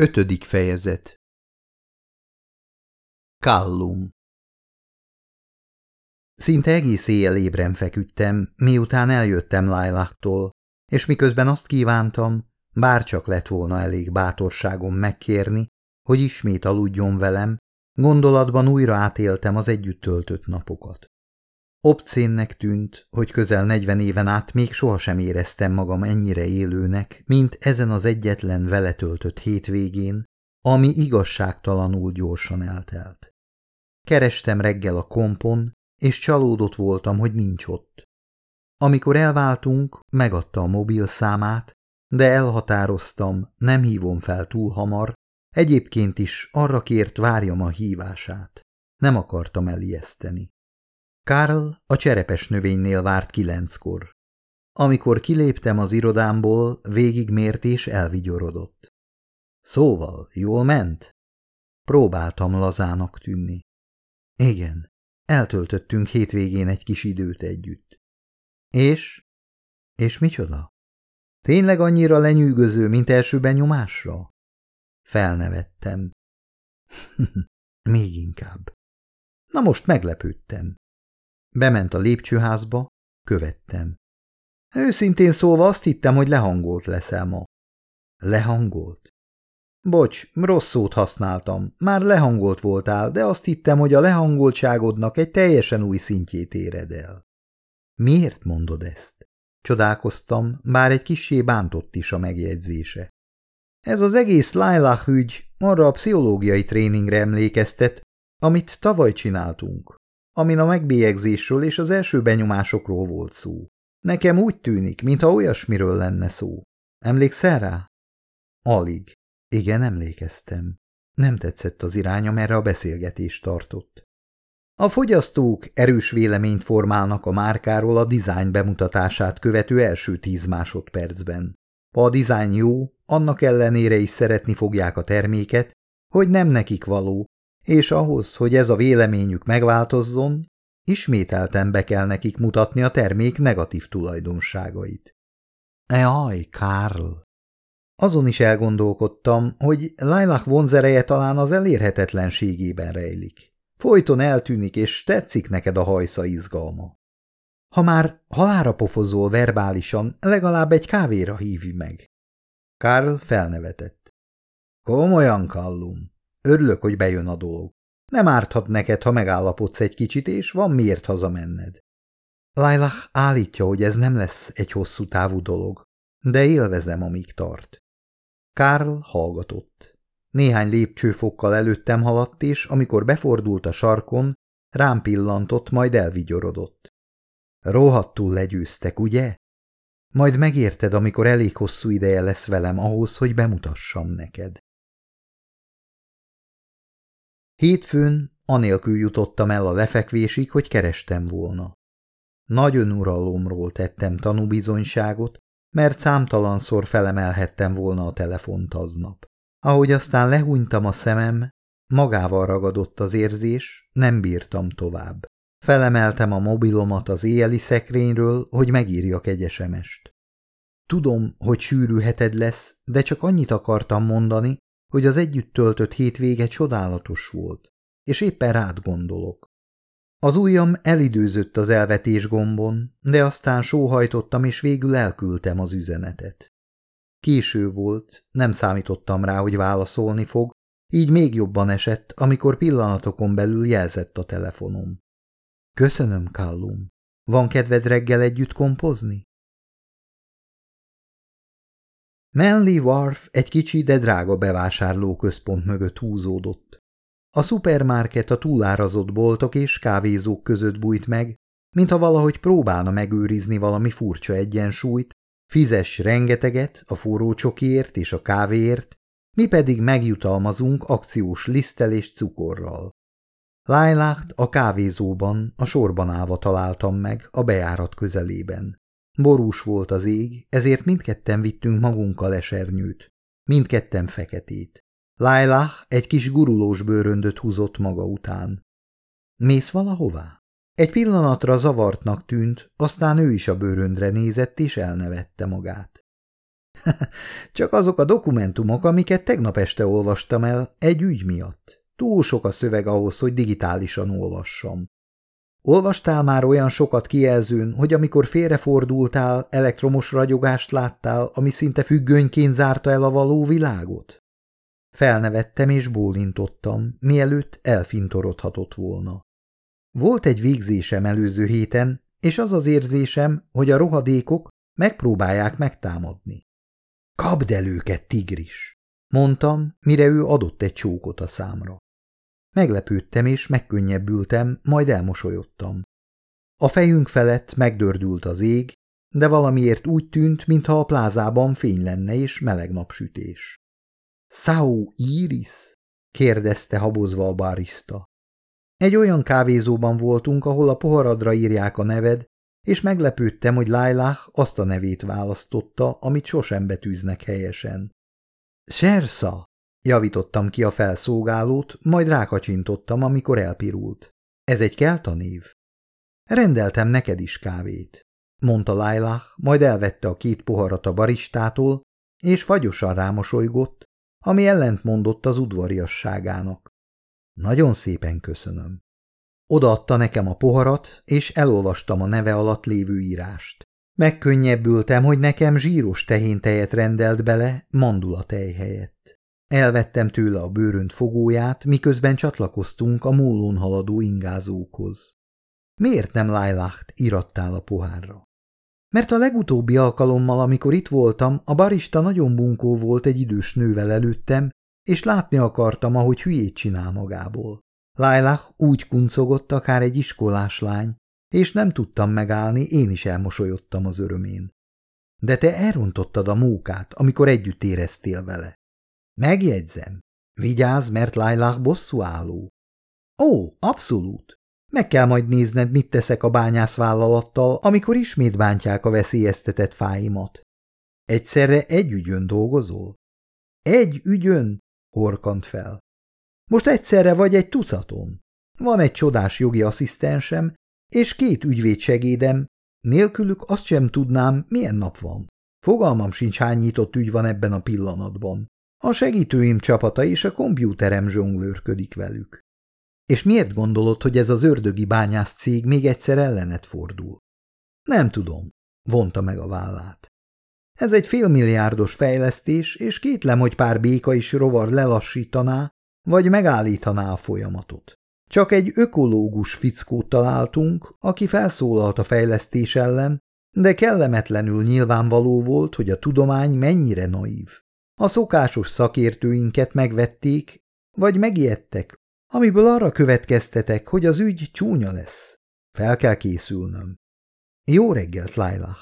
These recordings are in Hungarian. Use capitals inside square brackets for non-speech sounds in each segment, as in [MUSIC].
Ötödik fejezet Kallum Szinte egész éjjel ébren feküdtem, miután eljöttem Lailaktól, és miközben azt kívántam, bár csak lett volna elég bátorságom megkérni, hogy ismét aludjon velem, gondolatban újra átéltem az együtt töltött napokat. Obcénnek tűnt, hogy közel negyven éven át még sohasem éreztem magam ennyire élőnek, mint ezen az egyetlen vele hétvégén, ami igazságtalanul gyorsan eltelt. Kerestem reggel a kompon, és csalódott voltam, hogy nincs ott. Amikor elváltunk, megadta a mobil számát, de elhatároztam, nem hívom fel túl hamar, egyébként is arra kért várjam a hívását. Nem akartam elijeszteni. Karl a cserepes növénynél várt kilenckor. Amikor kiléptem az irodámból, végigmért és elvigyorodott. Szóval, jól ment? Próbáltam lazának tűnni. Igen, eltöltöttünk hétvégén egy kis időt együtt. És? És micsoda? Tényleg annyira lenyűgöző, mint első benyomásra? Felnevettem. [LAUGHS] Még inkább. Na most meglepődtem. Bement a lépcsőházba, követtem. Őszintén szólva azt hittem, hogy lehangolt leszel ma. Lehangolt? Bocs, rossz szót használtam. Már lehangolt voltál, de azt hittem, hogy a lehangoltságodnak egy teljesen új szintjét éred el. Miért mondod ezt? Csodálkoztam, bár egy kissé bántott is a megjegyzése. Ez az egész Lailah ügy arra a pszichológiai tréningre emlékeztet, amit tavaly csináltunk amin a megbélyegzésről és az első benyomásokról volt szó. Nekem úgy tűnik, mintha olyasmiről lenne szó. Emlékszel rá? Alig. Igen, emlékeztem. Nem tetszett az irány, amerre a beszélgetés tartott. A fogyasztók erős véleményt formálnak a márkáról a dizájn bemutatását követő első tíz másodpercben. Ha a dizájn jó, annak ellenére is szeretni fogják a terméket, hogy nem nekik való, és ahhoz, hogy ez a véleményük megváltozzon, ismételten be kell nekik mutatni a termék negatív tulajdonságait. Jaj, Karl! Azon is elgondolkodtam, hogy Lailah vonzereje talán az elérhetetlenségében rejlik. Folyton eltűnik, és tetszik neked a hajsza izgalma. Ha már halára pofozol verbálisan, legalább egy kávéra hívj meg. Karl felnevetett. Komolyan, Kallum, Örülök, hogy bejön a dolog. Nem árthat neked, ha megállapodsz egy kicsit, és van miért hazamenned. Lailah állítja, hogy ez nem lesz egy hosszú távú dolog, de élvezem, amíg tart. Karl hallgatott. Néhány lépcsőfokkal előttem haladt, és amikor befordult a sarkon, rám pillantott, majd elvigyorodott. Rohadtul legyőztek, ugye? Majd megérted, amikor elég hosszú ideje lesz velem ahhoz, hogy bemutassam neked. Hétfőn anélkül jutottam el a lefekvésig, hogy kerestem volna. Nagyon uralomról tettem tanúbizonyságot, mert számtalanszor felemelhettem volna a telefont aznap. Ahogy aztán lehúnytam a szemem, magával ragadott az érzés, nem bírtam tovább. Felemeltem a mobilomat az éjeli szekrényről, hogy megírjak egy esemest. Tudom, hogy sűrű heted lesz, de csak annyit akartam mondani, hogy az együtt töltött hétvége csodálatos volt, és éppen rád gondolok. Az ujjam elidőzött az elvetés gombon, de aztán sóhajtottam, és végül elküldtem az üzenetet. Késő volt, nem számítottam rá, hogy válaszolni fog, így még jobban esett, amikor pillanatokon belül jelzett a telefonom. Köszönöm, Kallum. Van kedved reggel együtt kompozni? Manly Wharf egy kicsi, de drága bevásárlóközpont mögött húzódott. A szupermarket a túlárazott boltok és kávézók között bújt meg, mintha valahogy próbálna megőrizni valami furcsa egyensúlyt, fizes rengeteget a forró csokiért és a kávéért, mi pedig megjutalmazunk akciós lisztel és cukorral. Lájlácht a kávézóban, a sorban állva találtam meg, a bejárat közelében. Borús volt az ég, ezért mindketten vittünk magunkkal esernyőt. Mindketten feketét. Lailah egy kis gurulós bőröndöt húzott maga után. Mész valahová? Egy pillanatra zavartnak tűnt, aztán ő is a bőröndre nézett és elnevette magát. [LAUGHS] Csak azok a dokumentumok, amiket tegnap este olvastam el egy ügy miatt. Túl sok a szöveg ahhoz, hogy digitálisan olvassam. Olvastál már olyan sokat kijelzőn, hogy amikor félrefordultál, elektromos ragyogást láttál, ami szinte függönyként zárta el a való világot? Felnevettem és bólintottam, mielőtt elfintorodhatott volna. Volt egy végzésem előző héten, és az az érzésem, hogy a rohadékok megpróbálják megtámadni. Kapd el őket, tigris! Mondtam, mire ő adott egy csókot a számra. Meglepődtem és megkönnyebbültem, majd elmosolyodtam. A fejünk felett megdördült az ég, de valamiért úgy tűnt, mintha a plázában fény lenne és meleg napsütés. – Sao Iris? – kérdezte habozva a barista. Egy olyan kávézóban voltunk, ahol a poharadra írják a neved, és meglepődtem, hogy Lailah azt a nevét választotta, amit sosem betűznek helyesen. Sersa! Javítottam ki a felszolgálót, majd rákacsintottam, amikor elpirult. Ez egy kelta név? Rendeltem neked is kávét, mondta Lailah, majd elvette a két poharat a baristától, és fagyosan rámosolygott, ami ellentmondott az udvariasságának. Nagyon szépen köszönöm. Odaadta nekem a poharat, és elolvastam a neve alatt lévő írást. Megkönnyebbültem, hogy nekem zsíros tehéntejet rendelt bele mandulatej helyett. Elvettem tőle a bőrönt fogóját, miközben csatlakoztunk a mólón haladó ingázókhoz. Miért nem Lailacht irattál a pohárra? Mert a legutóbbi alkalommal, amikor itt voltam, a barista nagyon bunkó volt egy idős nővel előttem, és látni akartam, ahogy hülyét csinál magából. Lailah úgy kuncogott akár egy iskolás lány, és nem tudtam megállni, én is elmosolyodtam az örömén. De te elrontottad a mókát, amikor együtt éreztél vele. Megjegyzem. Vigyázz, mert Lailah bosszúálló. Ó, abszolút. Meg kell majd nézned, mit teszek a bányászvállalattal, amikor ismét bántják a veszélyeztetett fáimat. Egyszerre egy ügyön dolgozol? Egy ügyön? Horkant fel. Most egyszerre vagy egy tucaton. Van egy csodás jogi asszisztensem, és két ügyvédsegédem, nélkülük azt sem tudnám, milyen nap van. Fogalmam sincs, hány nyitott ügy van ebben a pillanatban. A segítőim csapata és a kompjúterem zsonglőrködik velük. És miért gondolod, hogy ez az ördögi bányász cég még egyszer ellenet fordul? Nem tudom, vonta meg a vállát. Ez egy félmilliárdos fejlesztés, és kétlem, hogy pár béka is rovar lelassítaná, vagy megállítaná a folyamatot. Csak egy ökológus fickót találtunk, aki felszólalt a fejlesztés ellen, de kellemetlenül nyilvánvaló volt, hogy a tudomány mennyire naív. A szokásos szakértőinket megvették, vagy megijedtek, amiből arra következtetek, hogy az ügy csúnya lesz. Fel kell készülnöm. Jó reggelt, Lailah!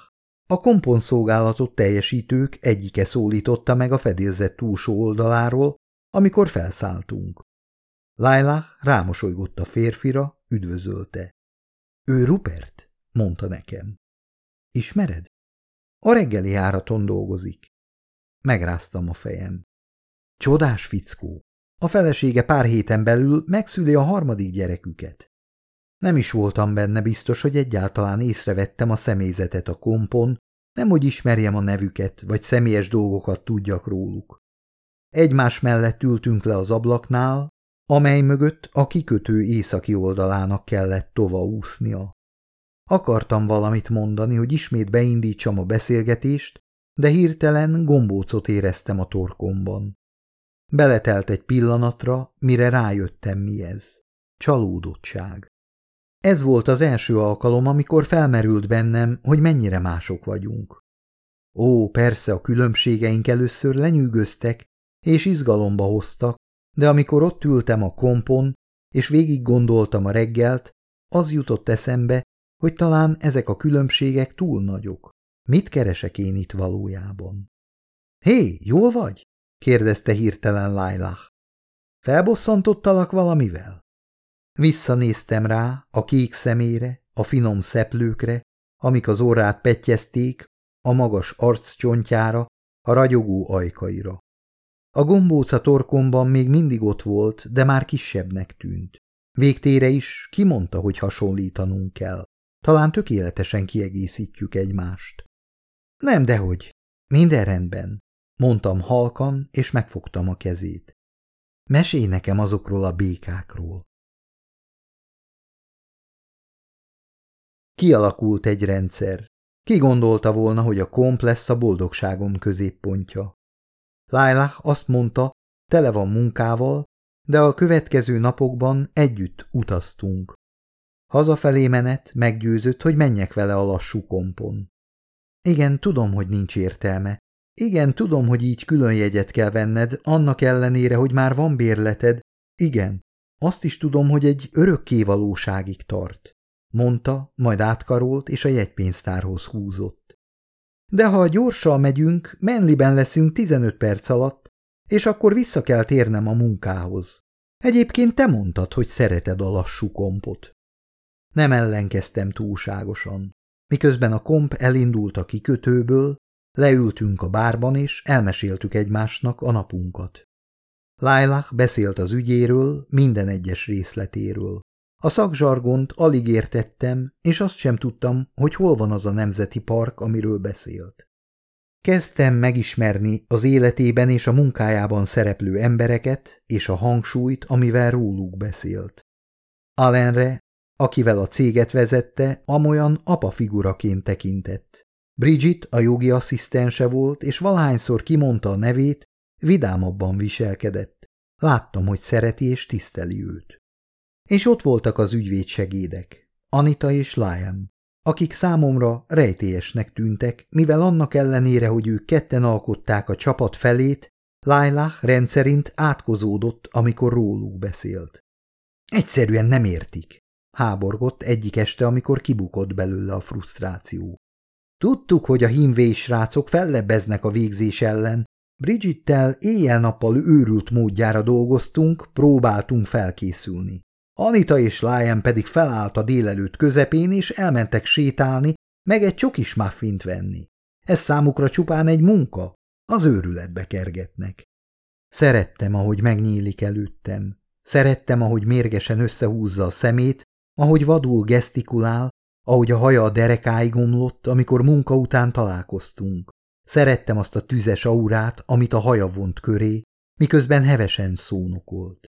A komponszolgálatot teljesítők egyike szólította meg a fedélzet túlsó oldaláról, amikor felszálltunk. Lailah rámosolygott a férfira, üdvözölte. Ő Rupert, mondta nekem. Ismered? A reggeli járaton dolgozik. Megráztam a fejem. Csodás fickó. A felesége pár héten belül megszüli a harmadik gyereküket. Nem is voltam benne biztos, hogy egyáltalán észrevettem a személyzetet a kompon, nem hogy ismerjem a nevüket, vagy személyes dolgokat tudjak róluk. Egymás mellett ültünk le az ablaknál, amely mögött a kikötő északi oldalának kellett tova úsznia. Akartam valamit mondani, hogy ismét beindítsam a beszélgetést, de hirtelen gombócot éreztem a torkomban. Beletelt egy pillanatra, mire rájöttem mi ez. Csalódottság. Ez volt az első alkalom, amikor felmerült bennem, hogy mennyire mások vagyunk. Ó, persze a különbségeink először lenyűgöztek, és izgalomba hoztak, de amikor ott ültem a kompon, és végig gondoltam a reggelt, az jutott eszembe, hogy talán ezek a különbségek túl nagyok. Mit keresek én itt valójában? Hé, jól vagy? kérdezte hirtelen Lailah. Felbosszantottalak valamivel? Visszanéztem rá a kék szemére, a finom szeplőkre, amik az orrát petyezték, a magas arccsontjára, a ragyogó ajkaira. A gombóca torkomban még mindig ott volt, de már kisebbnek tűnt. Végtére is kimondta, hogy hasonlítanunk kell. Talán tökéletesen kiegészítjük egymást. Nem, dehogy. Minden rendben, mondtam halkan, és megfogtam a kezét. Mesélj nekem azokról a békákról. Kialakult egy rendszer. Ki gondolta volna, hogy a komp lesz a boldogságom középpontja? Lailah azt mondta, tele van munkával, de a következő napokban együtt utaztunk. Hazafelé menet meggyőzött, hogy menjek vele a lassú kompon. Igen, tudom, hogy nincs értelme. Igen, tudom, hogy így külön jegyet kell venned, annak ellenére, hogy már van bérleted. Igen, azt is tudom, hogy egy örökké valóságig tart. Mondta, majd átkarolt, és a jegypénztárhoz húzott. De ha gyorsan megyünk, Menliben leszünk 15 perc alatt, és akkor vissza kell térnem a munkához. Egyébként te mondtad, hogy szereted a lassú kompot. Nem ellenkeztem túlságosan. Miközben a komp elindult a kikötőből, leültünk a bárban, és elmeséltük egymásnak a napunkat. Lailah beszélt az ügyéről, minden egyes részletéről. A szakzsargont alig értettem, és azt sem tudtam, hogy hol van az a nemzeti park, amiről beszélt. Kezdtem megismerni az életében és a munkájában szereplő embereket és a hangsúlyt, amivel róluk beszélt. Allenre, akivel a céget vezette, amolyan apa figuraként tekintett. Bridget a jogi asszisztense volt, és valahányszor kimondta a nevét, vidámabban viselkedett. Láttam, hogy szereti és tiszteli őt. És ott voltak az ügyvédsegédek, Anita és Liam akik számomra rejtélyesnek tűntek, mivel annak ellenére, hogy ők ketten alkották a csapat felét, Lailah rendszerint átkozódott, amikor róluk beszélt. Egyszerűen nem értik, háborgott egyik este, amikor kibukott belőle a frusztráció. Tudtuk, hogy a hímvés srácok fellebbeznek a végzés ellen, Bridgettel éjjel-nappal őrült módjára dolgoztunk, próbáltunk felkészülni. Anita és Lion pedig felállt a délelőtt közepén, és elmentek sétálni, meg egy csokis muffint venni. Ez számukra csupán egy munka, az őrületbe kergetnek. Szerettem, ahogy megnyílik előttem. Szerettem, ahogy mérgesen összehúzza a szemét, ahogy vadul gesztikulál, ahogy a haja a derekáig omlott, amikor munka után találkoztunk. Szerettem azt a tüzes aurát, amit a haja vont köré, miközben hevesen szónokolt.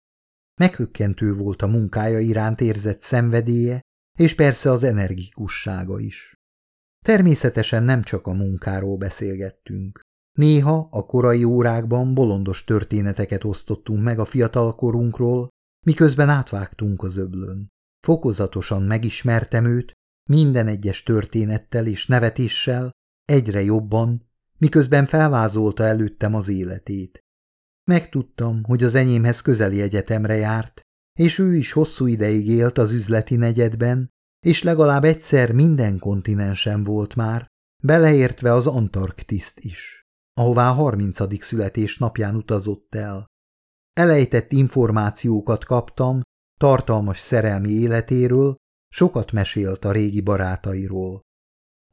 Meghökkentő volt a munkája iránt érzett szenvedélye, és persze az energikussága is. Természetesen nem csak a munkáról beszélgettünk. Néha a korai órákban bolondos történeteket osztottunk meg a fiatalkorunkról, miközben átvágtunk az öblön. Fokozatosan megismertem őt, minden egyes történettel és nevetéssel, egyre jobban, miközben felvázolta előttem az életét. Megtudtam, hogy az enyémhez közeli egyetemre járt, és ő is hosszú ideig élt az üzleti negyedben, és legalább egyszer minden kontinensen volt már, beleértve az Antarktiszt is, ahová a harmincadik születésnapján utazott el. Elejtett információkat kaptam, tartalmas szerelmi életéről, sokat mesélt a régi barátairól.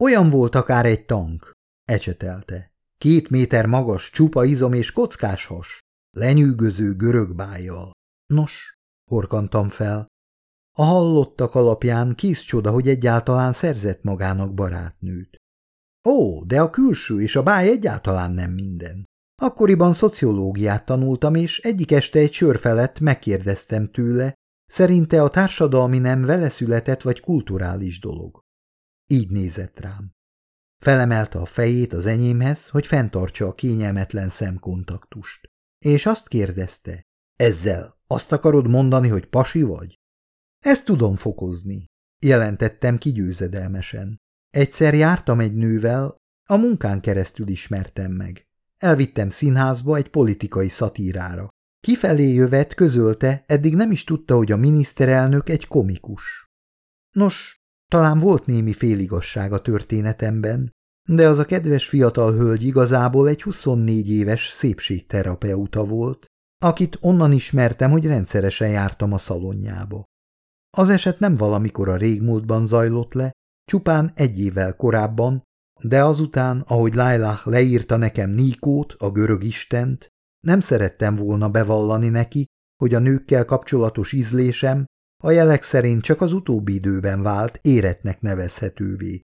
Olyan volt akár egy tank, ecsetelte. Két méter magas, csupa izom és kockás has, lenyűgöző görög bájjal. Nos, horkantam fel. A hallottak alapján kis csoda, hogy egyáltalán szerzett magának barátnőt. Ó, de a külső és a báj egyáltalán nem minden. Akkoriban szociológiát tanultam, és egyik este egy sör felett megkérdeztem tőle, szerinte a társadalmi nem vele született vagy kulturális dolog. Így nézett rám. Felemelte a fejét az enyémhez, hogy fenntartsa a kényelmetlen szemkontaktust. És azt kérdezte, ezzel azt akarod mondani, hogy pasi vagy? Ezt tudom fokozni, jelentettem kigyőzedelmesen. Egyszer jártam egy nővel, a munkán keresztül ismertem meg. Elvittem színházba egy politikai szatírára. Kifelé jövet közölte, eddig nem is tudta, hogy a miniszterelnök egy komikus. Nos, talán volt némi féligasság a történetemben, de az a kedves fiatal hölgy igazából egy 24 éves szépségterapeuta volt, akit onnan ismertem, hogy rendszeresen jártam a szalonjába. Az eset nem valamikor a régmúltban zajlott le, csupán egy évvel korábban, de azután, ahogy Lailah leírta nekem Níkót, a görög istent, nem szerettem volna bevallani neki, hogy a nőkkel kapcsolatos ízlésem a jelek szerint csak az utóbbi időben vált éretnek nevezhetővé.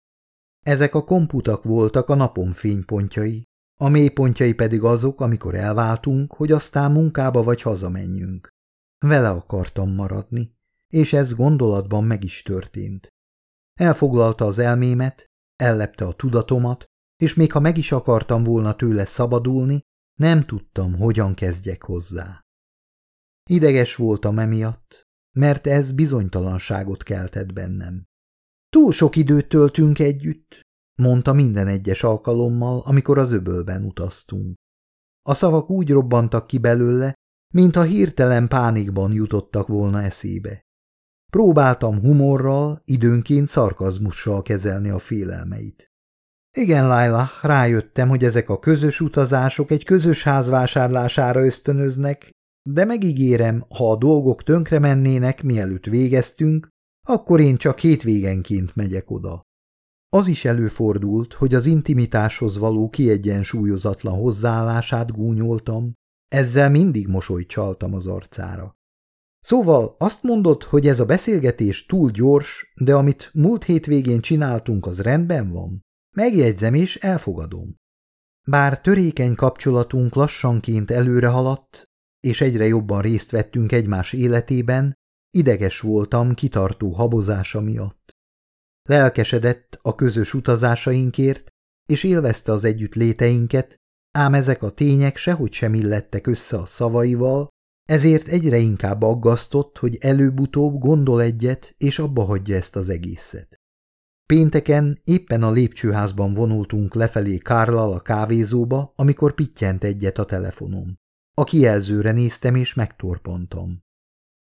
Ezek a komputak voltak a napom fénypontjai, a mélypontjai pedig azok, amikor elváltunk, hogy aztán munkába vagy hazamenjünk. Vele akartam maradni, és ez gondolatban meg is történt. Elfoglalta az elmémet, ellepte a tudatomat, és még ha meg is akartam volna tőle szabadulni, nem tudtam, hogyan kezdjek hozzá. Ideges voltam emiatt, mert ez bizonytalanságot keltett bennem. Túl sok időt töltünk együtt, mondta minden egyes alkalommal, amikor az öbölben utaztunk. A szavak úgy robbantak ki belőle, mintha hirtelen pánikban jutottak volna eszébe. Próbáltam humorral, időnként szarkazmussal kezelni a félelmeit. Igen, Laila, rájöttem, hogy ezek a közös utazások egy közös ház vásárlására ösztönöznek, de megígérem, ha a dolgok tönkre mennének, mielőtt végeztünk, akkor én csak hétvégenként megyek oda. Az is előfordult, hogy az intimitáshoz való kiegyensúlyozatlan hozzáállását gúnyoltam, ezzel mindig mosolyt csaltam az arcára. Szóval azt mondod, hogy ez a beszélgetés túl gyors, de amit múlt hétvégén csináltunk, az rendben van? Megjegyzem és elfogadom. Bár törékeny kapcsolatunk lassanként előre haladt, és egyre jobban részt vettünk egymás életében, ideges voltam kitartó habozása miatt. Lelkesedett a közös utazásainkért, és élvezte az együtt léteinket, ám ezek a tények sehogy sem illettek össze a szavaival, ezért egyre inkább aggasztott, hogy előbb-utóbb gondol egyet, és abba hagyja ezt az egészet. Pénteken éppen a lépcsőházban vonultunk lefelé Kárlal a kávézóba, amikor pittyent egyet a telefonom. A kijelzőre néztem, és megtorpantam.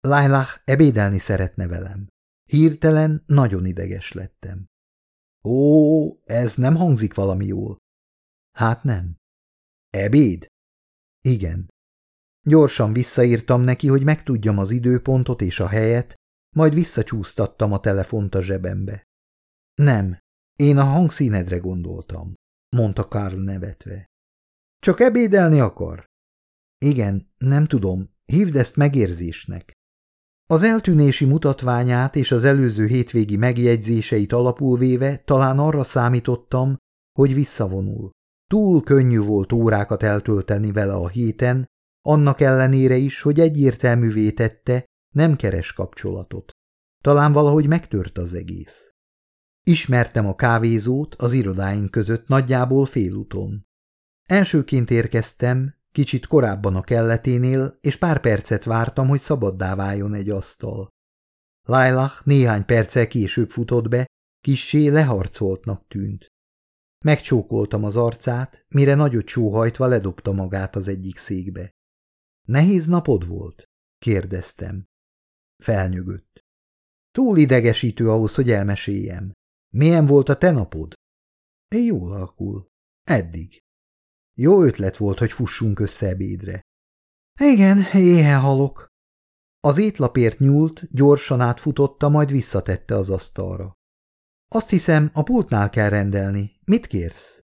Lailah ebédelni szeretne velem. Hirtelen nagyon ideges lettem. Ó, ez nem hangzik valami jól. Hát nem. Ebéd? Igen. Gyorsan visszaírtam neki, hogy megtudjam az időpontot és a helyet, majd visszacsúsztattam a telefont a zsebembe. Nem, én a hangszínedre gondoltam, mondta Karl nevetve. Csak ebédelni akar? Igen, nem tudom, hívd ezt megérzésnek. Az eltűnési mutatványát és az előző hétvégi megjegyzéseit alapul véve talán arra számítottam, hogy visszavonul. Túl könnyű volt órákat eltölteni vele a héten, annak ellenére is, hogy egyértelművé tette, nem keres kapcsolatot. Talán valahogy megtört az egész. Ismertem a kávézót az irodáink között nagyjából félúton. Elsőként érkeztem, kicsit korábban a kelleténél, és pár percet vártam, hogy szabaddá váljon egy asztal. Lailah néhány perccel később futott be, kissé leharcoltnak tűnt. Megcsókoltam az arcát, mire nagyot sóhajtva ledobta magát az egyik székbe. Nehéz napod volt? kérdeztem. Felnyögött. Túl idegesítő ahhoz, hogy elmeséljem. Milyen volt a te napod? Jól alakul. Eddig. Jó ötlet volt, hogy fussunk össze ebédre. Igen, éhen halok. Az étlapért nyúlt, gyorsan átfutotta, majd visszatette az asztalra. Azt hiszem, a pultnál kell rendelni. Mit kérsz?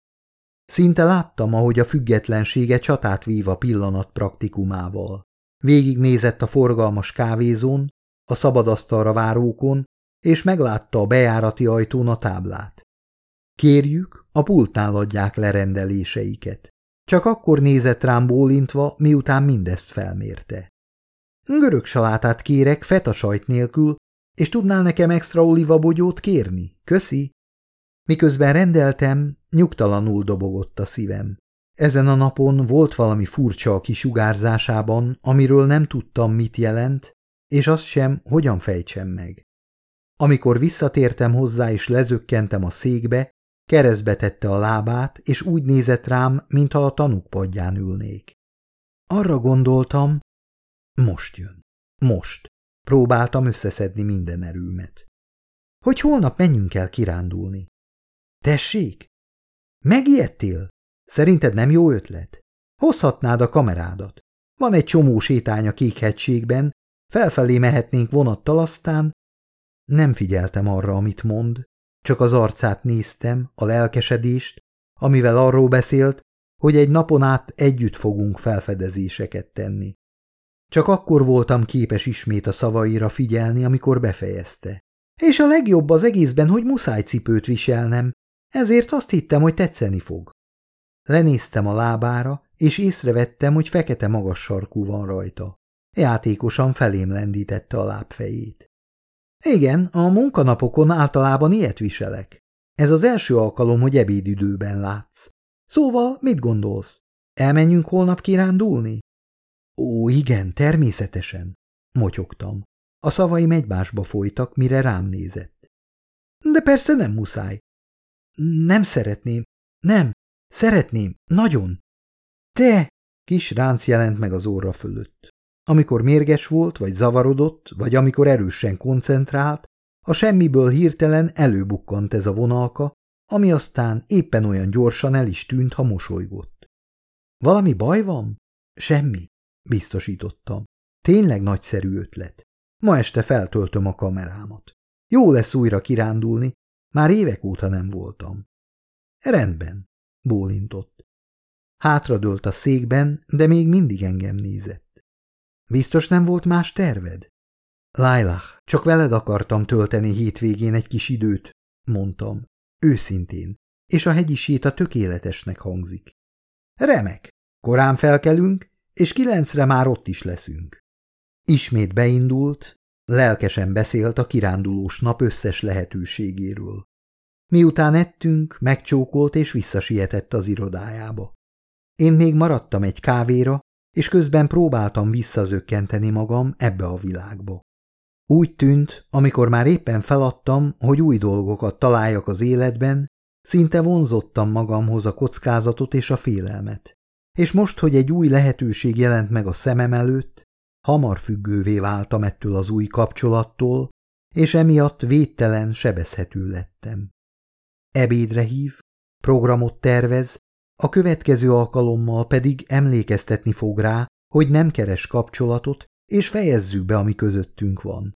Szinte láttam, ahogy a függetlensége csatát vív a pillanat praktikumával. Végignézett a forgalmas kávézón, a szabadasztalra várókon, és meglátta a bejárati ajtón a táblát. Kérjük, a pultnál adják lerendeléseiket. Csak akkor nézett rám bólintva, miután mindezt felmérte. Görög salátát kérek feta sajt nélkül, és tudnál nekem extra olivabogyót kérni? Köszi! Miközben rendeltem, nyugtalanul dobogott a szívem. Ezen a napon volt valami furcsa a kisugárzásában, amiről nem tudtam, mit jelent, és azt sem, hogyan fejtsem meg. Amikor visszatértem hozzá és lezökkentem a székbe, keresztbe tette a lábát, és úgy nézett rám, mintha a tanúk padján ülnék. Arra gondoltam, most jön, most. Próbáltam összeszedni minden erőmet. Hogy holnap menjünk el kirándulni. Tessék? Megijedtél? Szerinted nem jó ötlet? Hozhatnád a kamerádat. Van egy csomó sétány a kékhegységben, felfelé mehetnénk vonattal, aztán nem figyeltem arra, amit mond, csak az arcát néztem, a lelkesedést, amivel arról beszélt, hogy egy napon át együtt fogunk felfedezéseket tenni. Csak akkor voltam képes ismét a szavaira figyelni, amikor befejezte. És a legjobb az egészben, hogy muszáj cipőt viselnem, ezért azt hittem, hogy tetszeni fog. Lenéztem a lábára, és észrevettem, hogy fekete magas sarkú van rajta. Játékosan felém lendítette a lábfejét. Igen, a munkanapokon általában ilyet viselek. Ez az első alkalom, hogy ebédidőben látsz. Szóval mit gondolsz? Elmenjünk holnap kirándulni? Ó, igen, természetesen, motyogtam. A szavaim egymásba folytak, mire rám nézett. De persze nem muszáj. Nem szeretném. Nem, szeretném. Nagyon. Te! Kis ránc jelent meg az óra fölött. Amikor mérges volt, vagy zavarodott, vagy amikor erősen koncentrált, a semmiből hirtelen előbukkant ez a vonalka, ami aztán éppen olyan gyorsan el is tűnt, ha mosolygott. Valami baj van? Semmi, biztosítottam. Tényleg nagyszerű ötlet. Ma este feltöltöm a kamerámat. Jó lesz újra kirándulni, már évek óta nem voltam. Rendben, bólintott. Hátradőlt a székben, de még mindig engem nézett. Biztos nem volt más terved? Lailah, csak veled akartam tölteni hétvégén egy kis időt, mondtam. Őszintén. És a hegyi séta tökéletesnek hangzik. Remek. Korán felkelünk, és kilencre már ott is leszünk. Ismét beindult, lelkesen beszélt a kirándulós nap összes lehetőségéről. Miután ettünk, megcsókolt és visszasietett az irodájába. Én még maradtam egy kávéra, és közben próbáltam visszazökkenteni magam ebbe a világba. Úgy tűnt, amikor már éppen feladtam, hogy új dolgokat találjak az életben, szinte vonzottam magamhoz a kockázatot és a félelmet. És most, hogy egy új lehetőség jelent meg a szemem előtt, hamar függővé váltam ettől az új kapcsolattól, és emiatt védtelen, sebezhető lettem. Ebédre hív, programot tervez, a következő alkalommal pedig emlékeztetni fog rá, hogy nem keres kapcsolatot, és fejezzük be, ami közöttünk van.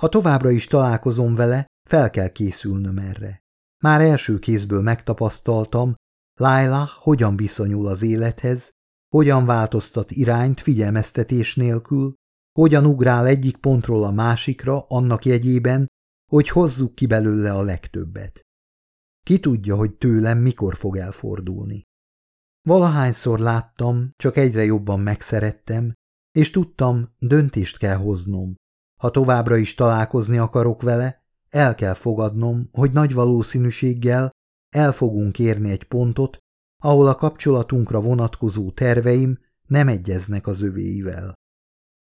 Ha továbbra is találkozom vele, fel kell készülnöm erre. Már első kézből megtapasztaltam, Laila hogyan viszonyul az élethez, hogyan változtat irányt figyelmeztetés nélkül, hogyan ugrál egyik pontról a másikra annak jegyében, hogy hozzuk ki belőle a legtöbbet. Ki tudja, hogy tőlem mikor fog elfordulni. Valahányszor láttam, csak egyre jobban megszerettem, és tudtam, döntést kell hoznom. Ha továbbra is találkozni akarok vele, el kell fogadnom, hogy nagy valószínűséggel el fogunk érni egy pontot, ahol a kapcsolatunkra vonatkozó terveim nem egyeznek az övéivel.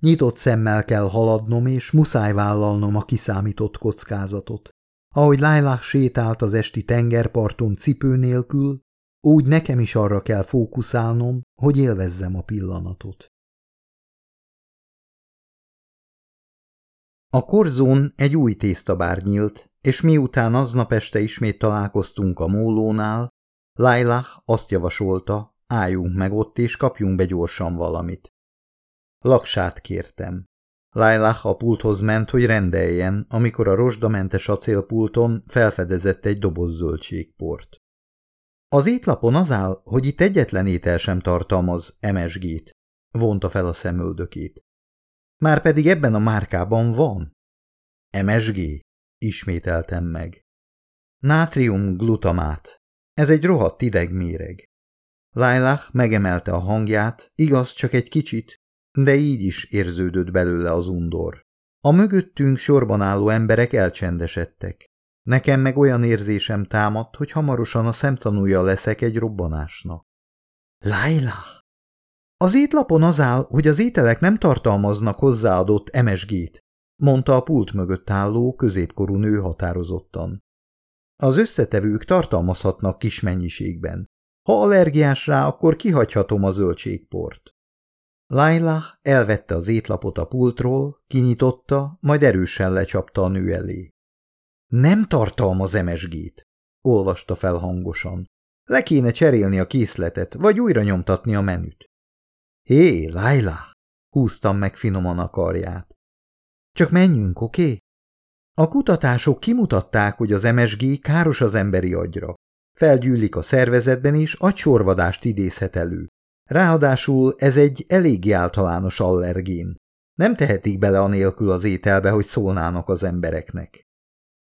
Nyitott szemmel kell haladnom, és muszáj vállalnom a kiszámított kockázatot. Ahogy Lailah sétált az esti tengerparton cipő nélkül, úgy nekem is arra kell fókuszálnom, hogy élvezzem a pillanatot. A korzón egy új tésztabár nyílt, és miután aznap este ismét találkoztunk a mólónál, Lailah azt javasolta, álljunk meg ott és kapjunk be gyorsan valamit. Laksát kértem. Lailah a pulthoz ment, hogy rendeljen, amikor a rozsdamentes acélpulton felfedezett egy doboz zöldségport. Az étlapon az áll, hogy itt egyetlen étel sem tartalmaz MSG-t, vonta fel a szemöldökét. Márpedig ebben a márkában van. MSG, ismételtem meg. Nátrium glutamát. Ez egy rohadt idegméreg. Lailah megemelte a hangját, igaz csak egy kicsit, de így is érződött belőle az undor. A mögöttünk sorban álló emberek elcsendesedtek. Nekem meg olyan érzésem támadt, hogy hamarosan a szemtanúja leszek egy robbanásnak. Laila! Az étlapon az áll, hogy az ételek nem tartalmaznak hozzáadott MSG-t, mondta a pult mögött álló középkorú nő határozottan. Az összetevők tartalmazhatnak kis mennyiségben. Ha allergiás rá, akkor kihagyhatom a zöldségport. Laila elvette az étlapot a pultról, kinyitotta, majd erősen lecsapta a nő elé. Nem tartalmaz MSG-t, olvasta fel hangosan. Le kéne cserélni a készletet, vagy újra nyomtatni a menüt. Hé, Laila! Húztam meg finoman a karját. Csak menjünk, oké? Okay? A kutatások kimutatták, hogy az MSG káros az emberi agyra. Felgyűlik a szervezetben és agysorvadást idézhet elő. Ráadásul ez egy eléggé általános allergén. Nem tehetik bele anélkül az ételbe, hogy szólnának az embereknek.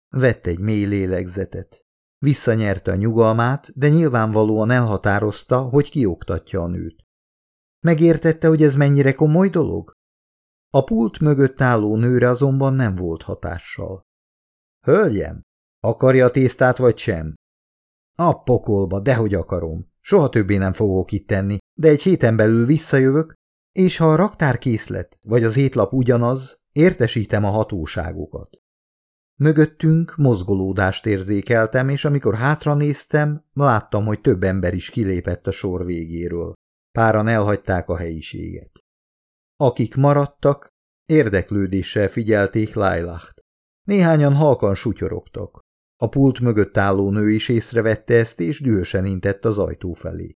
Vett egy mély lélegzetet. Visszanyerte a nyugalmát, de nyilvánvalóan elhatározta, hogy kioktatja a nőt. Megértette, hogy ez mennyire komoly dolog? A pult mögött álló nőre azonban nem volt hatással. Hölgyem, akarja a tésztát vagy sem? A pokolba, dehogy akarom. Soha többé nem fogok itt tenni, de egy héten belül visszajövök, és ha a raktár készlet vagy az étlap ugyanaz, értesítem a hatóságokat. Mögöttünk mozgolódást érzékeltem, és amikor hátra néztem, láttam, hogy több ember is kilépett a sor végéről. Páran elhagyták a helyiséget. Akik maradtak, érdeklődéssel figyelték Lailacht. Néhányan halkan sutyorogtak. A pult mögött álló nő is észrevette ezt, és dühösen intett az ajtó felé.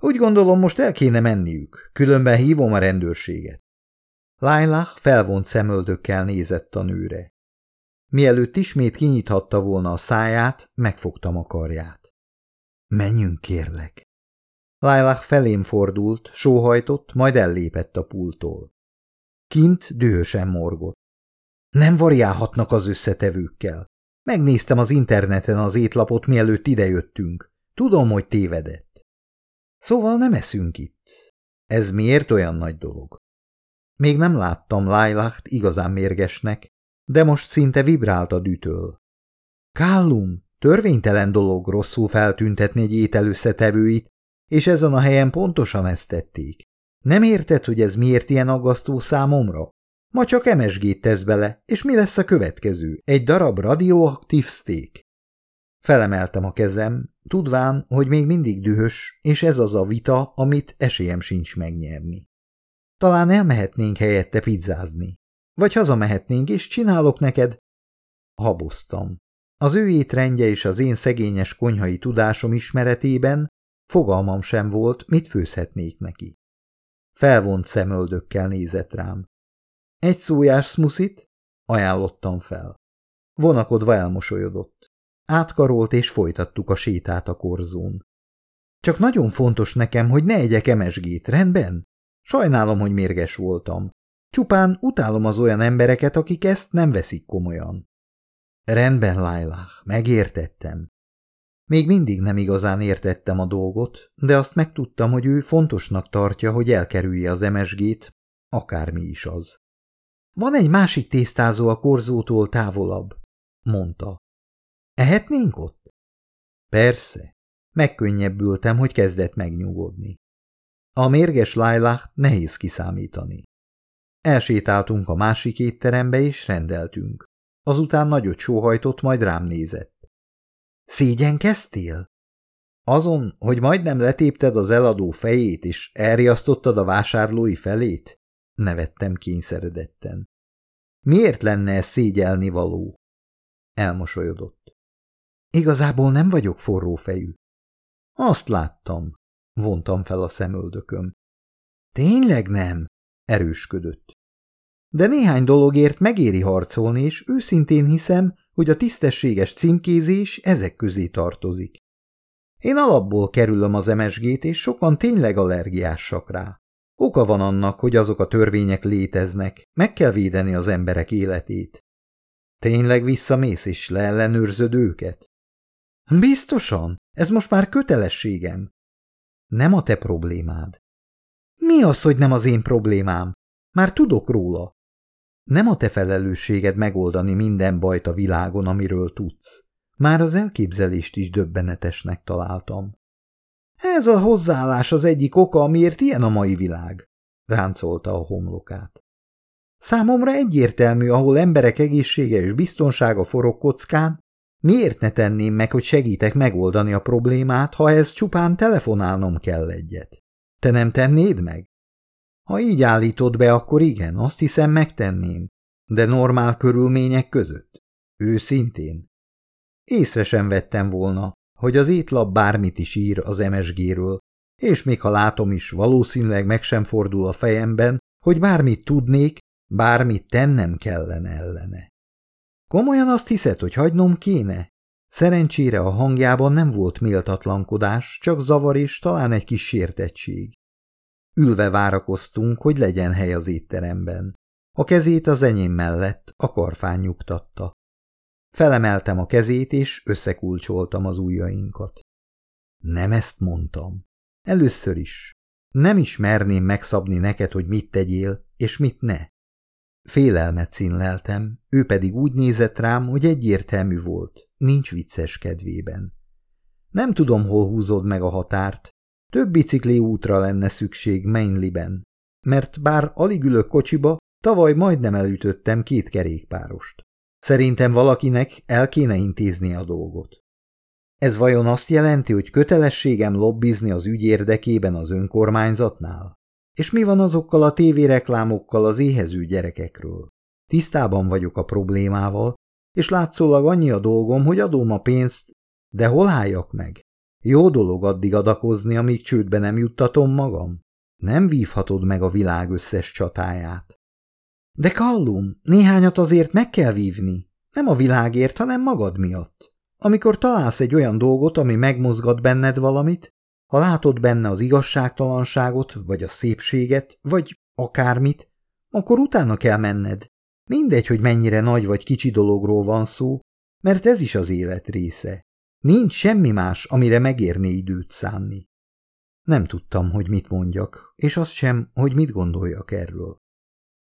Úgy gondolom, most el kéne menniük, különben hívom a rendőrséget. Lailach felvont szemöldökkel nézett a nőre. Mielőtt ismét kinyithatta volna a száját, megfogtam a karját. Menjünk, kérlek. Lailach felém fordult, sóhajtott, majd ellépett a pultól. Kint dühösen morgott. Nem variálhatnak az összetevőkkel. Megnéztem az interneten az étlapot, mielőtt idejöttünk. Tudom, hogy tévedett. Szóval nem eszünk itt. Ez miért olyan nagy dolog? Még nem láttam Lailacht igazán mérgesnek, de most szinte vibrált a dütől. Kállum, törvénytelen dolog rosszul feltüntetni egy étel és ezen a helyen pontosan ezt tették. Nem érted, hogy ez miért ilyen aggasztó számomra? Ma csak MSG-t tesz bele, és mi lesz a következő? Egy darab radioaktív szték. Felemeltem a kezem, tudván, hogy még mindig dühös, és ez az a vita, amit esélyem sincs megnyerni. Talán elmehetnénk helyette pizzázni. Vagy hazamehetnénk, és csinálok neked. Haboztam. Az ő étrendje és az én szegényes konyhai tudásom ismeretében fogalmam sem volt, mit főzhetnék neki. Felvont szemöldökkel nézett rám. Egy szójás smuszit? Ajánlottam fel. Vonakodva elmosolyodott. Átkarolt és folytattuk a sétát a korzón. Csak nagyon fontos nekem, hogy ne egyek MSG-t, rendben? Sajnálom, hogy mérges voltam. Csupán utálom az olyan embereket, akik ezt nem veszik komolyan. Rendben, Laila, megértettem. Még mindig nem igazán értettem a dolgot, de azt megtudtam, hogy ő fontosnak tartja, hogy elkerülje az MSG-t, akármi is az. Van egy másik tésztázó a korzótól távolabb, mondta. Ehetnénk ott? Persze. Megkönnyebbültem, hogy kezdett megnyugodni. A mérges Lailacht nehéz kiszámítani. Elsétáltunk a másik étterembe és rendeltünk. Azután nagyot sóhajtott, majd rám nézett. Szégyenkeztél? Azon, hogy majdnem letépted az eladó fejét, és elriasztottad a vásárlói felét? Nevettem kényszeredetten. Miért lenne ez szégyelni való? Elmosolyodott. Igazából nem vagyok forró fejű. Azt láttam, vontam fel a szemöldököm. Tényleg nem? Erősködött. De néhány dologért megéri harcolni, és őszintén hiszem, hogy a tisztességes címkézés ezek közé tartozik. Én alapból kerülöm az MSG-t, és sokan tényleg allergiásak rá. Oka van annak, hogy azok a törvények léteznek, meg kell védeni az emberek életét. Tényleg visszamész és leellenőrzöd őket? Biztosan, ez most már kötelességem. Nem a te problémád. Mi az, hogy nem az én problémám? Már tudok róla. Nem a te felelősséged megoldani minden bajt a világon, amiről tudsz. Már az elképzelést is döbbenetesnek találtam. Ez a hozzáállás az egyik oka, amiért ilyen a mai világ, ráncolta a homlokát. Számomra egyértelmű, ahol emberek egészsége és biztonsága forog kockán, miért ne tenném meg, hogy segítek megoldani a problémát, ha ez csupán telefonálnom kell egyet? Te nem tennéd meg? Ha így állítod be, akkor igen, azt hiszem megtenném. De normál körülmények között? Őszintén? Észre sem vettem volna, hogy az étlap bármit is ír az MSG-ről, és még ha látom is, valószínűleg meg sem fordul a fejemben, hogy bármit tudnék, bármit tennem kellene ellene. Komolyan azt hiszed, hogy hagynom kéne? Szerencsére a hangjában nem volt méltatlankodás, csak zavar és talán egy kis sértettség. Ülve várakoztunk, hogy legyen hely az étteremben. A kezét az enyém mellett a karfán nyugtatta. Felemeltem a kezét, és összekulcsoltam az ujjainkat. Nem ezt mondtam. Először is. Nem is merném megszabni neked, hogy mit tegyél, és mit ne. Félelmet színleltem, ő pedig úgy nézett rám, hogy egyértelmű volt, nincs vicces kedvében. Nem tudom, hol húzod meg a határt. Több bicikli útra lenne szükség Mainliben, mert bár alig ülök kocsiba, tavaly majdnem elütöttem két kerékpárost. Szerintem valakinek el kéne intézni a dolgot. Ez vajon azt jelenti, hogy kötelességem lobbizni az ügy érdekében az önkormányzatnál? És mi van azokkal a tévéreklámokkal az éhező gyerekekről? Tisztában vagyok a problémával, és látszólag annyi a dolgom, hogy adom a pénzt, de hol álljak meg? Jó dolog addig adakozni, amíg csődbe nem juttatom magam? Nem vívhatod meg a világ összes csatáját. De Kallum, néhányat azért meg kell vívni. Nem a világért, hanem magad miatt. Amikor találsz egy olyan dolgot, ami megmozgat benned valamit, ha látod benne az igazságtalanságot, vagy a szépséget, vagy akármit, akkor utána kell menned. Mindegy, hogy mennyire nagy vagy kicsi dologról van szó, mert ez is az élet része. Nincs semmi más, amire megérné időt szánni. Nem tudtam, hogy mit mondjak, és azt sem, hogy mit gondoljak erről.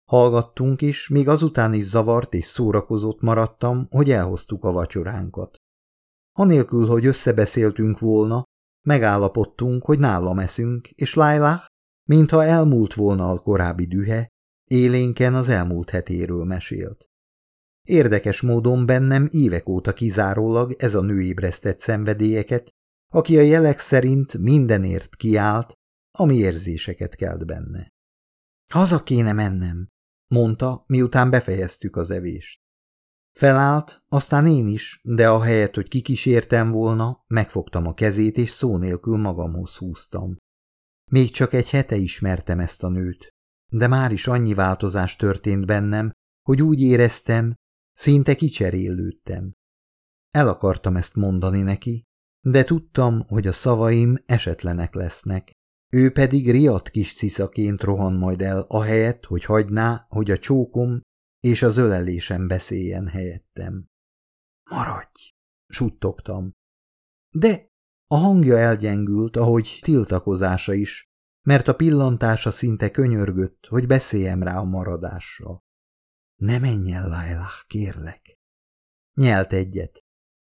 Hallgattunk is, még azután is zavart és szórakozott maradtam, hogy elhoztuk a vacsoránkat. Anélkül, hogy összebeszéltünk volna, megállapodtunk, hogy nálam eszünk, és Lailah, mintha elmúlt volna a korábbi dühe, élénken az elmúlt hetéről mesélt. Érdekes módon bennem évek óta kizárólag ez a nő ébresztett szenvedélyeket, aki a jelek szerint mindenért kiállt, ami érzéseket kelt benne. Haza kéne mennem, mondta, miután befejeztük az evést. Felállt, aztán én is, de ahelyett, hogy kikísértem volna, megfogtam a kezét, és szó nélkül magamhoz húztam. Még csak egy hete ismertem ezt a nőt, de már is annyi változás történt bennem, hogy úgy éreztem, szinte kicserélődtem. El akartam ezt mondani neki, de tudtam, hogy a szavaim esetlenek lesznek, ő pedig riadt kis ciszaként rohan majd el, ahelyett, hogy hagyná, hogy a csókom és az ölelésem beszéljen helyettem. Maradj! suttogtam. De a hangja elgyengült, ahogy tiltakozása is, mert a pillantása szinte könyörgött, hogy beszéljem rá a maradással. Ne menj el, Lailah, kérlek. Nyelt egyet.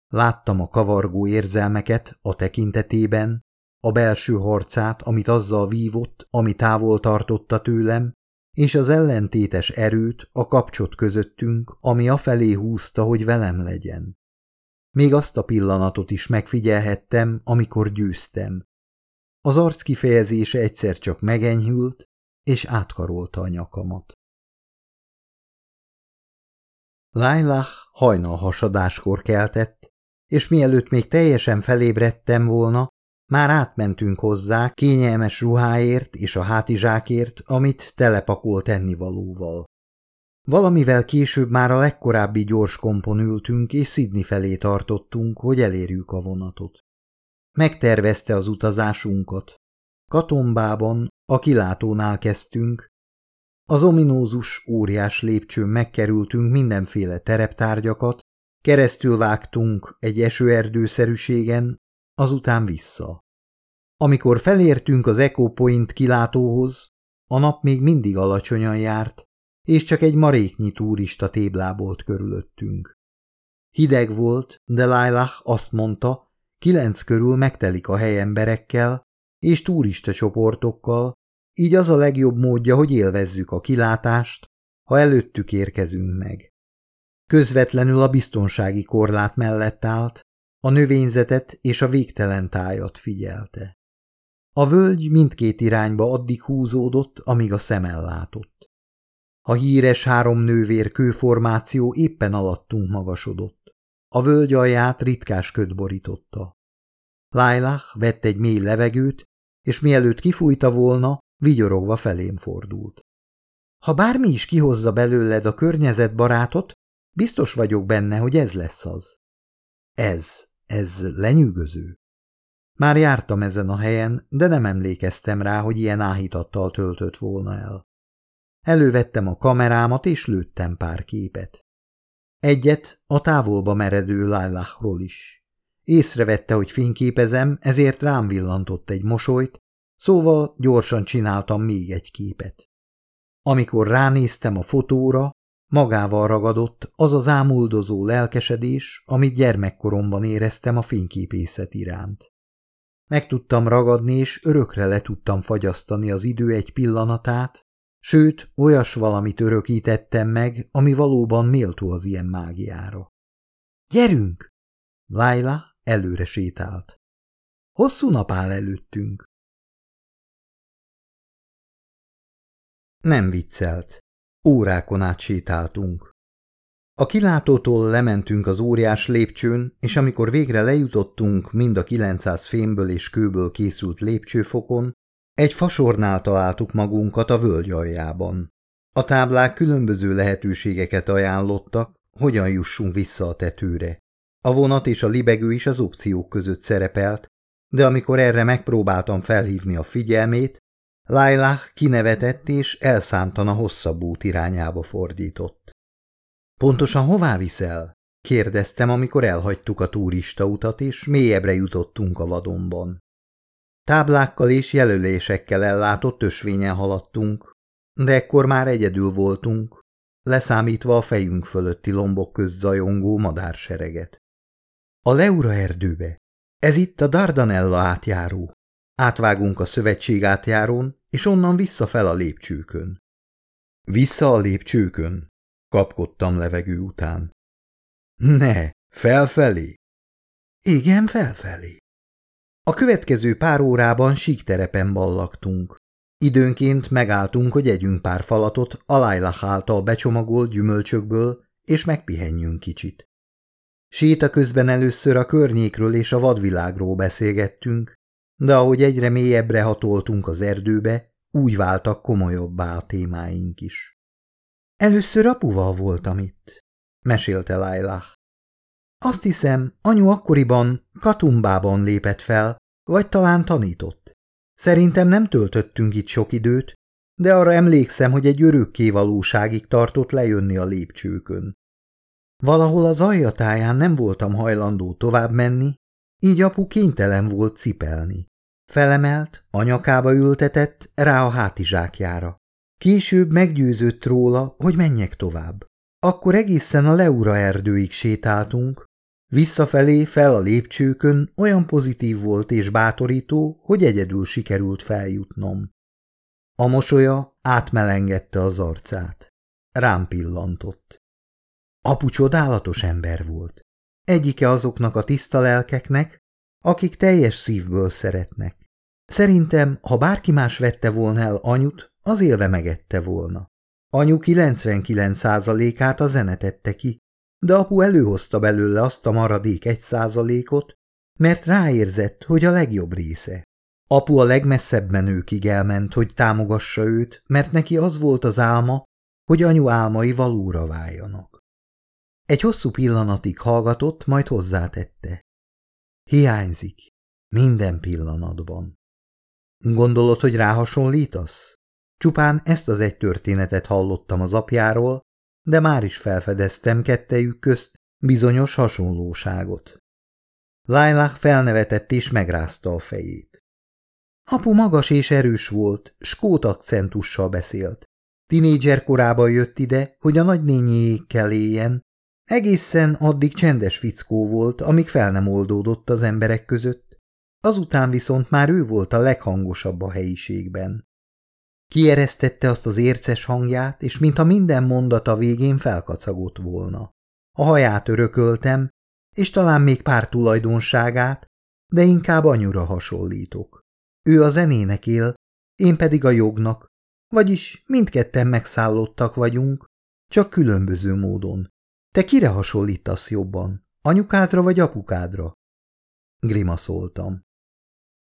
Láttam a kavargó érzelmeket a tekintetében, a belső harcát, amit azzal vívott, ami távol tartotta tőlem, és az ellentétes erőt a kapcsot közöttünk, ami afelé húzta, hogy velem legyen. Még azt a pillanatot is megfigyelhettem, amikor győztem. Az arc kifejezése egyszer csak megenyhült, és átkarolta a nyakamat. Lailah hajnal hasadáskor keltett, és mielőtt még teljesen felébredtem volna, már átmentünk hozzá kényelmes ruháért és a hátizsákért, amit telepakolt ennivalóval. Valamivel később már a legkorábbi gyors kompon ültünk, és Sydney felé tartottunk, hogy elérjük a vonatot. Megtervezte az utazásunkat. Katombában, a kilátónál kezdtünk. Az ominózus, óriás lépcsőn megkerültünk mindenféle tereptárgyakat, keresztül vágtunk egy esőerdőszerűségen, azután vissza. Amikor felértünk az Echo Point kilátóhoz, a nap még mindig alacsonyan járt, és csak egy maréknyi turista téblábolt körülöttünk. Hideg volt, de Lailah azt mondta, kilenc körül megtelik a hely emberekkel és turista csoportokkal, így az a legjobb módja, hogy élvezzük a kilátást, ha előttük érkezünk meg. Közvetlenül a biztonsági korlát mellett állt, a növényzetet és a végtelen tájat figyelte. A völgy mindkét irányba addig húzódott, amíg a szem ellátott. A híres három nővér kőformáció éppen alattunk magasodott. A völgy alját ritkás köd borította. Lailah vett egy mély levegőt, és mielőtt kifújta volna, vigyorogva felém fordult. Ha bármi is kihozza belőled a környezetbarátot, biztos vagyok benne, hogy ez lesz az. Ez, ez lenyűgöző. Már jártam ezen a helyen, de nem emlékeztem rá, hogy ilyen áhítattal töltött volna el. Elővettem a kamerámat, és lőttem pár képet. Egyet a távolba meredő Lailachról is. Észrevette, hogy fényképezem, ezért rám villantott egy mosolyt, szóval gyorsan csináltam még egy képet. Amikor ránéztem a fotóra, magával ragadott az az ámuldozó lelkesedés, amit gyermekkoromban éreztem a fényképészet iránt. Meg tudtam ragadni, és örökre le tudtam fagyasztani az idő egy pillanatát, sőt, olyas valamit örökítettem meg, ami valóban méltó az ilyen mágiára. Gyerünk! Laila előre sétált. Hosszú nap áll előttünk. Nem viccelt. Órákon át sétáltunk. A kilátótól lementünk az óriás lépcsőn, és amikor végre lejutottunk mind a 900 fémből és kőből készült lépcsőfokon, egy fasornál találtuk magunkat a völgy aljában. A táblák különböző lehetőségeket ajánlottak, hogyan jussunk vissza a tetőre. A vonat és a libegő is az opciók között szerepelt, de amikor erre megpróbáltam felhívni a figyelmét, Lailah kinevetett és elszántan a hosszabb út irányába fordított. Pontosan hová viszel? kérdeztem, amikor elhagytuk a turista utat, és mélyebbre jutottunk a vadonban. Táblákkal és jelölésekkel ellátott ösvényen haladtunk, de ekkor már egyedül voltunk, leszámítva a fejünk fölötti lombok közt zajongó madársereget. A Leura erdőbe. Ez itt a Dardanella átjáró. Átvágunk a szövetség átjárón, és onnan vissza fel a lépcsőkön. Vissza a lépcsőkön? Kapkodtam levegő után. Ne, felfelé? Igen, felfelé. A következő pár órában síkterepen ballagtunk. Időnként megálltunk, hogy együnk pár falatot a által becsomagolt gyümölcsökből, és megpihenjünk kicsit. Séta közben először a környékről és a vadvilágról beszélgettünk, de ahogy egyre mélyebbre hatoltunk az erdőbe, úgy váltak komolyabbá a témáink is. Először apuval voltam itt, mesélte Lailah. Azt hiszem, anyu akkoriban Katumbában lépett fel, vagy talán tanított. Szerintem nem töltöttünk itt sok időt, de arra emlékszem, hogy egy örökké valóságig tartott lejönni a lépcsőkön. Valahol az aljatáján nem voltam hajlandó tovább menni, így apu kénytelen volt cipelni. Felemelt, anyakába ültetett rá a hátizsákjára. Később meggyőzött róla, hogy menjek tovább. Akkor egészen a Leura erdőig sétáltunk, Visszafelé fel a lépcsőkön olyan pozitív volt és bátorító, hogy egyedül sikerült feljutnom. A mosolya átmelengette az arcát. Rám pillantott. Apu csodálatos ember volt. Egyike azoknak a tiszta lelkeknek, akik teljes szívből szeretnek. Szerintem, ha bárki más vette volna el anyut, az élve megette volna. Anyu 99%-át a zene tette ki, de apu előhozta belőle azt a maradék egy százalékot, mert ráérzett, hogy a legjobb része. Apu a legmesszebb menőkig elment, hogy támogassa őt, mert neki az volt az álma, hogy anyu álmai valóra váljanak. Egy hosszú pillanatig hallgatott, majd hozzátette. Hiányzik. Minden pillanatban. Gondolod, hogy ráhasonlítasz? Csupán ezt az egy történetet hallottam az apjáról, de már is felfedeztem kettejük közt bizonyos hasonlóságot. Lailah felnevetett és megrázta a fejét. Apu magas és erős volt, skót akcentussal beszélt. Tinédzser korában jött ide, hogy a nagynényékkel éljen. Egészen addig csendes fickó volt, amíg fel nem oldódott az emberek között. Azután viszont már ő volt a leghangosabb a helyiségben. Kieresztette azt az érces hangját, és mintha minden mondata végén felkacagott volna. A haját örököltem, és talán még pár tulajdonságát, de inkább anyura hasonlítok. Ő a zenének él, én pedig a jognak, vagyis mindketten megszállottak vagyunk, csak különböző módon. Te kire hasonlítasz jobban? Anyukádra vagy apukádra? Grimaszoltam.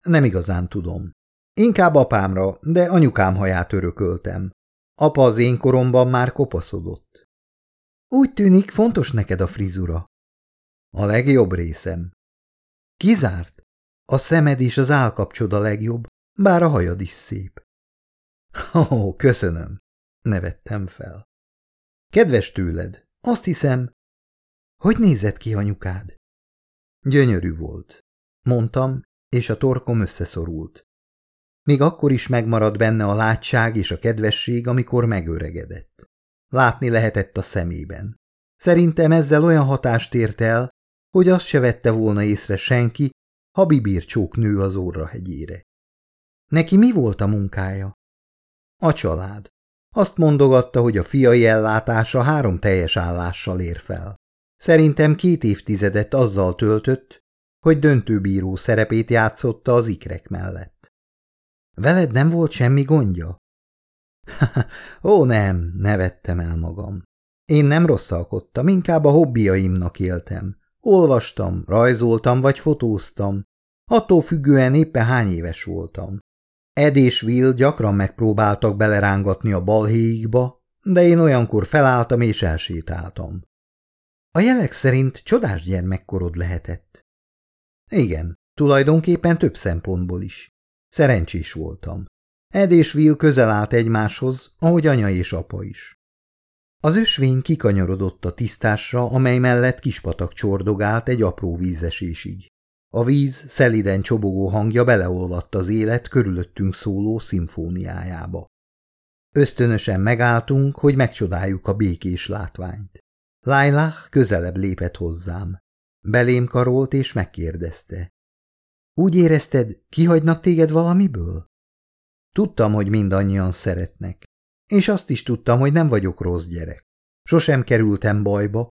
Nem igazán tudom. Inkább apámra, de anyukám haját örököltem. Apa az én koromban már kopaszodott. Úgy tűnik, fontos neked a frizura. A legjobb részem. Kizárt? A szemed és az állkapcsod a legjobb, bár a hajad is szép. Ó, oh, köszönöm, nevettem fel. Kedves tőled, azt hiszem, Hogy nézett ki anyukád? Gyönyörű volt, mondtam, és a torkom összeszorult. Még akkor is megmaradt benne a látság és a kedvesség, amikor megöregedett. Látni lehetett a szemében. Szerintem ezzel olyan hatást ért el, hogy azt se vette volna észre senki, ha bibírcsók nő az orra hegyére. Neki mi volt a munkája? A család. Azt mondogatta, hogy a fiai ellátása három teljes állással ér fel. Szerintem két évtizedet azzal töltött, hogy döntőbíró szerepét játszotta az ikrek mellett. Veled nem volt semmi gondja? [LAUGHS] Ó, nem, nevettem el magam. Én nem rosszalkodtam, inkább a hobbiaimnak éltem. Olvastam, rajzoltam vagy fotóztam, attól függően éppen hány éves voltam. Ed és Will gyakran megpróbáltak belerángatni a balhéikba, de én olyankor felálltam és elsétáltam. A jelek szerint csodás gyermekkorod lehetett. Igen, tulajdonképpen több szempontból is. Szerencsés voltam. Ed és Will közel állt egymáshoz, ahogy anya és apa is. Az ösvény kikanyarodott a tisztásra, amely mellett kispatak csordogált egy apró vízesésig. A víz szeliden csobogó hangja beleolvadt az élet körülöttünk szóló szimfóniájába. Ösztönösen megálltunk, hogy megcsodáljuk a békés látványt. Lailah közelebb lépett hozzám. Belém karolt és megkérdezte. Úgy érezted, kihagynak téged valamiből? Tudtam, hogy mindannyian szeretnek, és azt is tudtam, hogy nem vagyok rossz gyerek. Sosem kerültem bajba,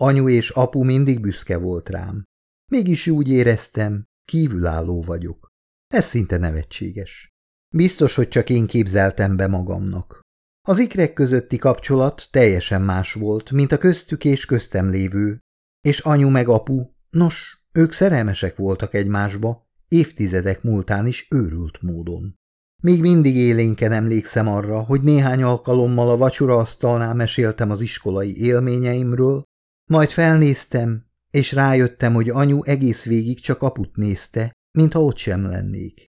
anyu és apu mindig büszke volt rám. Mégis úgy éreztem, kívülálló vagyok. Ez szinte nevetséges. Biztos, hogy csak én képzeltem be magamnak. Az ikrek közötti kapcsolat teljesen más volt, mint a köztük és köztem lévő, és anyu meg apu, nos, ők szerelmesek voltak egymásba, évtizedek múltán is őrült módon. Még mindig élénken emlékszem arra, hogy néhány alkalommal a vacsoraasztalnál meséltem az iskolai élményeimről, majd felnéztem, és rájöttem, hogy anyu egész végig csak aput nézte, mintha ott sem lennék.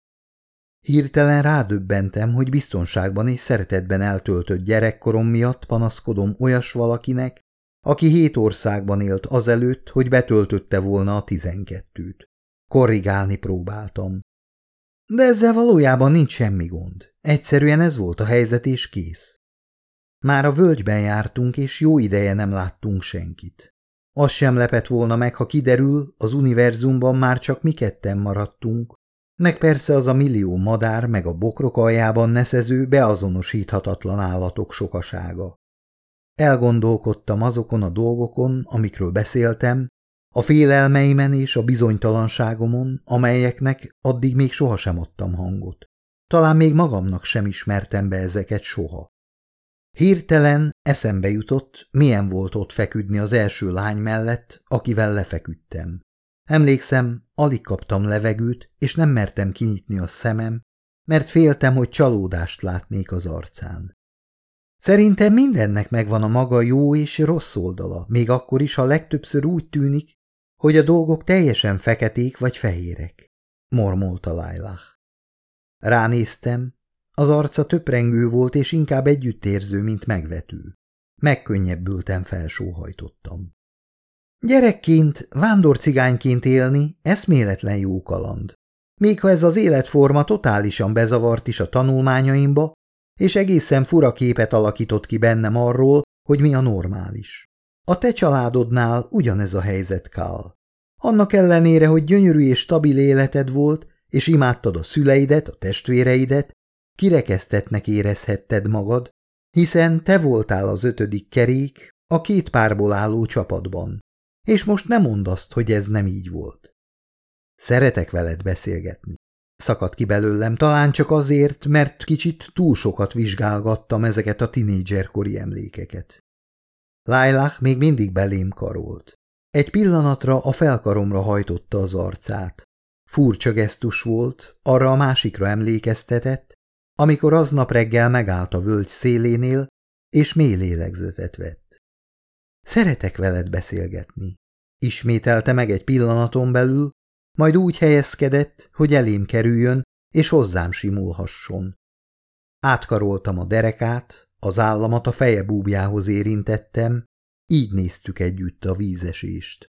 Hirtelen rádöbbentem, hogy biztonságban és szeretetben eltöltött gyerekkorom miatt panaszkodom olyas valakinek, aki hét országban élt azelőtt, hogy betöltötte volna a tizenkettőt. Korrigálni próbáltam. De ezzel valójában nincs semmi gond. Egyszerűen ez volt a helyzet és kész. Már a völgyben jártunk, és jó ideje nem láttunk senkit. Az sem lepett volna meg, ha kiderül, az univerzumban már csak mi ketten maradtunk, meg persze az a millió madár meg a bokrok aljában neszező, beazonosíthatatlan állatok sokasága. Elgondolkodtam azokon a dolgokon, amikről beszéltem, a félelmeimen és a bizonytalanságomon, amelyeknek addig még sohasem adtam hangot. Talán még magamnak sem ismertem be ezeket soha. Hirtelen eszembe jutott, milyen volt ott feküdni az első lány mellett, akivel lefeküdtem. Emlékszem, alig kaptam levegőt, és nem mertem kinyitni a szemem, mert féltem, hogy csalódást látnék az arcán. Szerintem mindennek megvan a maga jó és rossz oldala, még akkor is, ha legtöbbször úgy tűnik, hogy a dolgok teljesen feketék vagy fehérek, mormolta Lailah. Ránéztem, az arca töprengő volt és inkább együttérző, mint megvető. Megkönnyebbülten felsóhajtottam. Gyerekként, vándorcigányként élni eszméletlen jó kaland. Még ha ez az életforma totálisan bezavart is a tanulmányaimba, és egészen fura képet alakított ki bennem arról, hogy mi a normális. A te családodnál ugyanez a helyzet, Kál. Annak ellenére, hogy gyönyörű és stabil életed volt, és imádtad a szüleidet, a testvéreidet, kirekesztetnek érezhetted magad, hiszen te voltál az ötödik kerék a két párból álló csapatban, és most nem mondd azt, hogy ez nem így volt. Szeretek veled beszélgetni. Szakadt ki belőlem, talán csak azért, mert kicsit túl sokat vizsgálgattam ezeket a tinédzserkori emlékeket. Lailah még mindig belém karolt. Egy pillanatra a felkaromra hajtotta az arcát. Furcsa gesztus volt, arra a másikra emlékeztetett, amikor aznap reggel megállt a völgy szélénél, és mély lélegzetet vett. Szeretek veled beszélgetni. Ismételte meg egy pillanaton belül, majd úgy helyezkedett, hogy elém kerüljön, és hozzám simulhasson. Átkaroltam a derekát, az államat a feje búbjához érintettem, így néztük együtt a vízesést.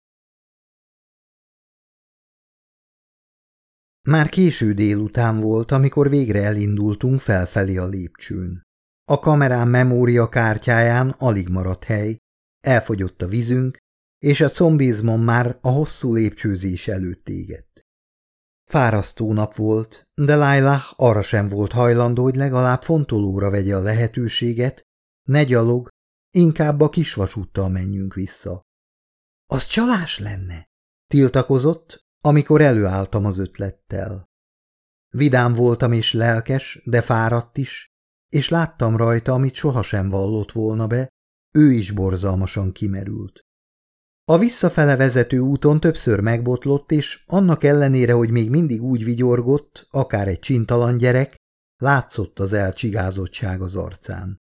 Már késő délután volt, amikor végre elindultunk felfelé a lépcsőn. A kamerám memória kártyáján alig maradt hely, elfogyott a vízünk, és a combizmon már a hosszú lépcsőzés előtt égett. Fárasztó nap volt, de Lailah arra sem volt hajlandó, hogy legalább fontolóra vegye a lehetőséget, ne gyalog, inkább a kisvasúttal menjünk vissza. Az csalás lenne, tiltakozott, amikor előálltam az ötlettel. Vidám voltam és lelkes, de fáradt is, és láttam rajta, amit sohasem vallott volna be, ő is borzalmasan kimerült. A visszafele vezető úton többször megbotlott, és annak ellenére, hogy még mindig úgy vigyorgott, akár egy csintalan gyerek, látszott az elcsigázottság az arcán.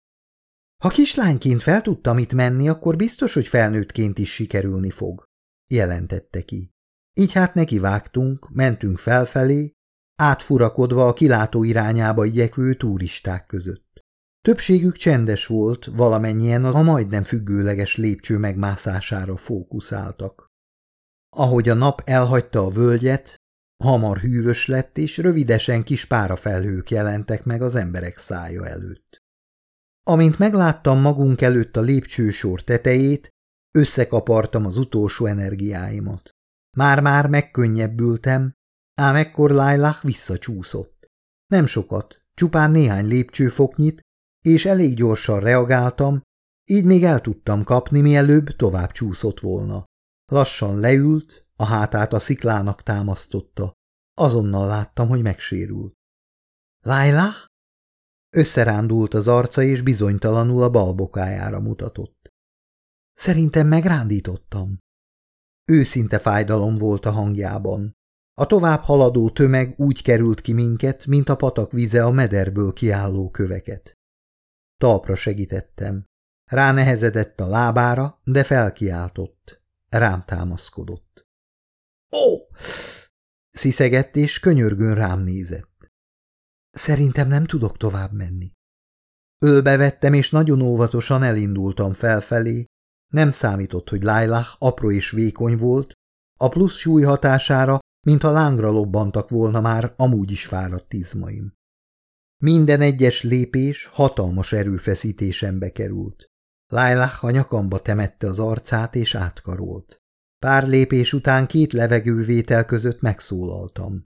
Ha kislányként fel tudtam itt menni, akkor biztos, hogy felnőttként is sikerülni fog, jelentette ki. Így hát nekivágtunk, mentünk felfelé, átfurakodva a kilátó irányába igyekvő turisták között. Többségük csendes volt, valamennyien a majdnem függőleges lépcső megmászására fókuszáltak. Ahogy a nap elhagyta a völgyet, hamar hűvös lett, és rövidesen kis párafelhők jelentek meg az emberek szája előtt. Amint megláttam magunk előtt a lépcsősor tetejét, összekapartam az utolsó energiáimat. Már-már megkönnyebbültem, ám ekkor Lailah visszacsúszott. Nem sokat, csupán néhány lépcsőfoknyit, és elég gyorsan reagáltam, így még el tudtam kapni, mielőbb tovább csúszott volna. Lassan leült, a hátát a sziklának támasztotta. Azonnal láttam, hogy megsérült. Lailah? Összerándult az arca, és bizonytalanul a balbokájára mutatott. Szerintem megrándítottam. Őszinte fájdalom volt a hangjában. A tovább haladó tömeg úgy került ki minket, mint a patak vize a mederből kiálló köveket. Talpra segítettem. Ránehezedett a lábára, de felkiáltott. Rám támaszkodott. Ó! Sziszegett és könyörgőn rám nézett. Szerintem nem tudok tovább menni. Ölbe vettem, és nagyon óvatosan elindultam felfelé. Nem számított, hogy Lailah apró és vékony volt, a plusz súly hatására, mintha lángra lobbantak volna már amúgy is fáradt izmaim. Minden egyes lépés hatalmas erőfeszítésembe került. Lailah a nyakamba temette az arcát és átkarolt. Pár lépés után két levegővétel között megszólaltam.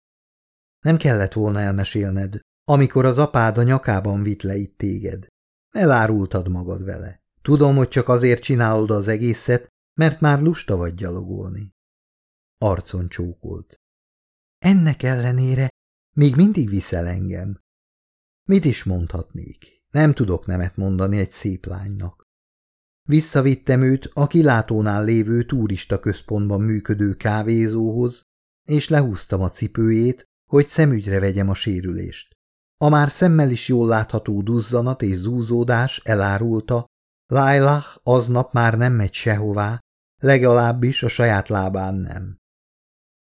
Nem kellett volna elmesélned, amikor az apád a nyakában vitt le itt téged. Elárultad magad vele. Tudom, hogy csak azért csinálod az egészet, mert már lusta vagy gyalogolni. Arcon csókolt. Ennek ellenére még mindig viszel engem. Mit is mondhatnék? Nem tudok nemet mondani egy szép lánynak. Visszavittem őt a kilátónál lévő turista központban működő kávézóhoz, és lehúztam a cipőjét, hogy szemügyre vegyem a sérülést. A már szemmel is jól látható duzzanat és zúzódás elárulta, Lailah aznap már nem megy sehová, legalábbis a saját lábán nem.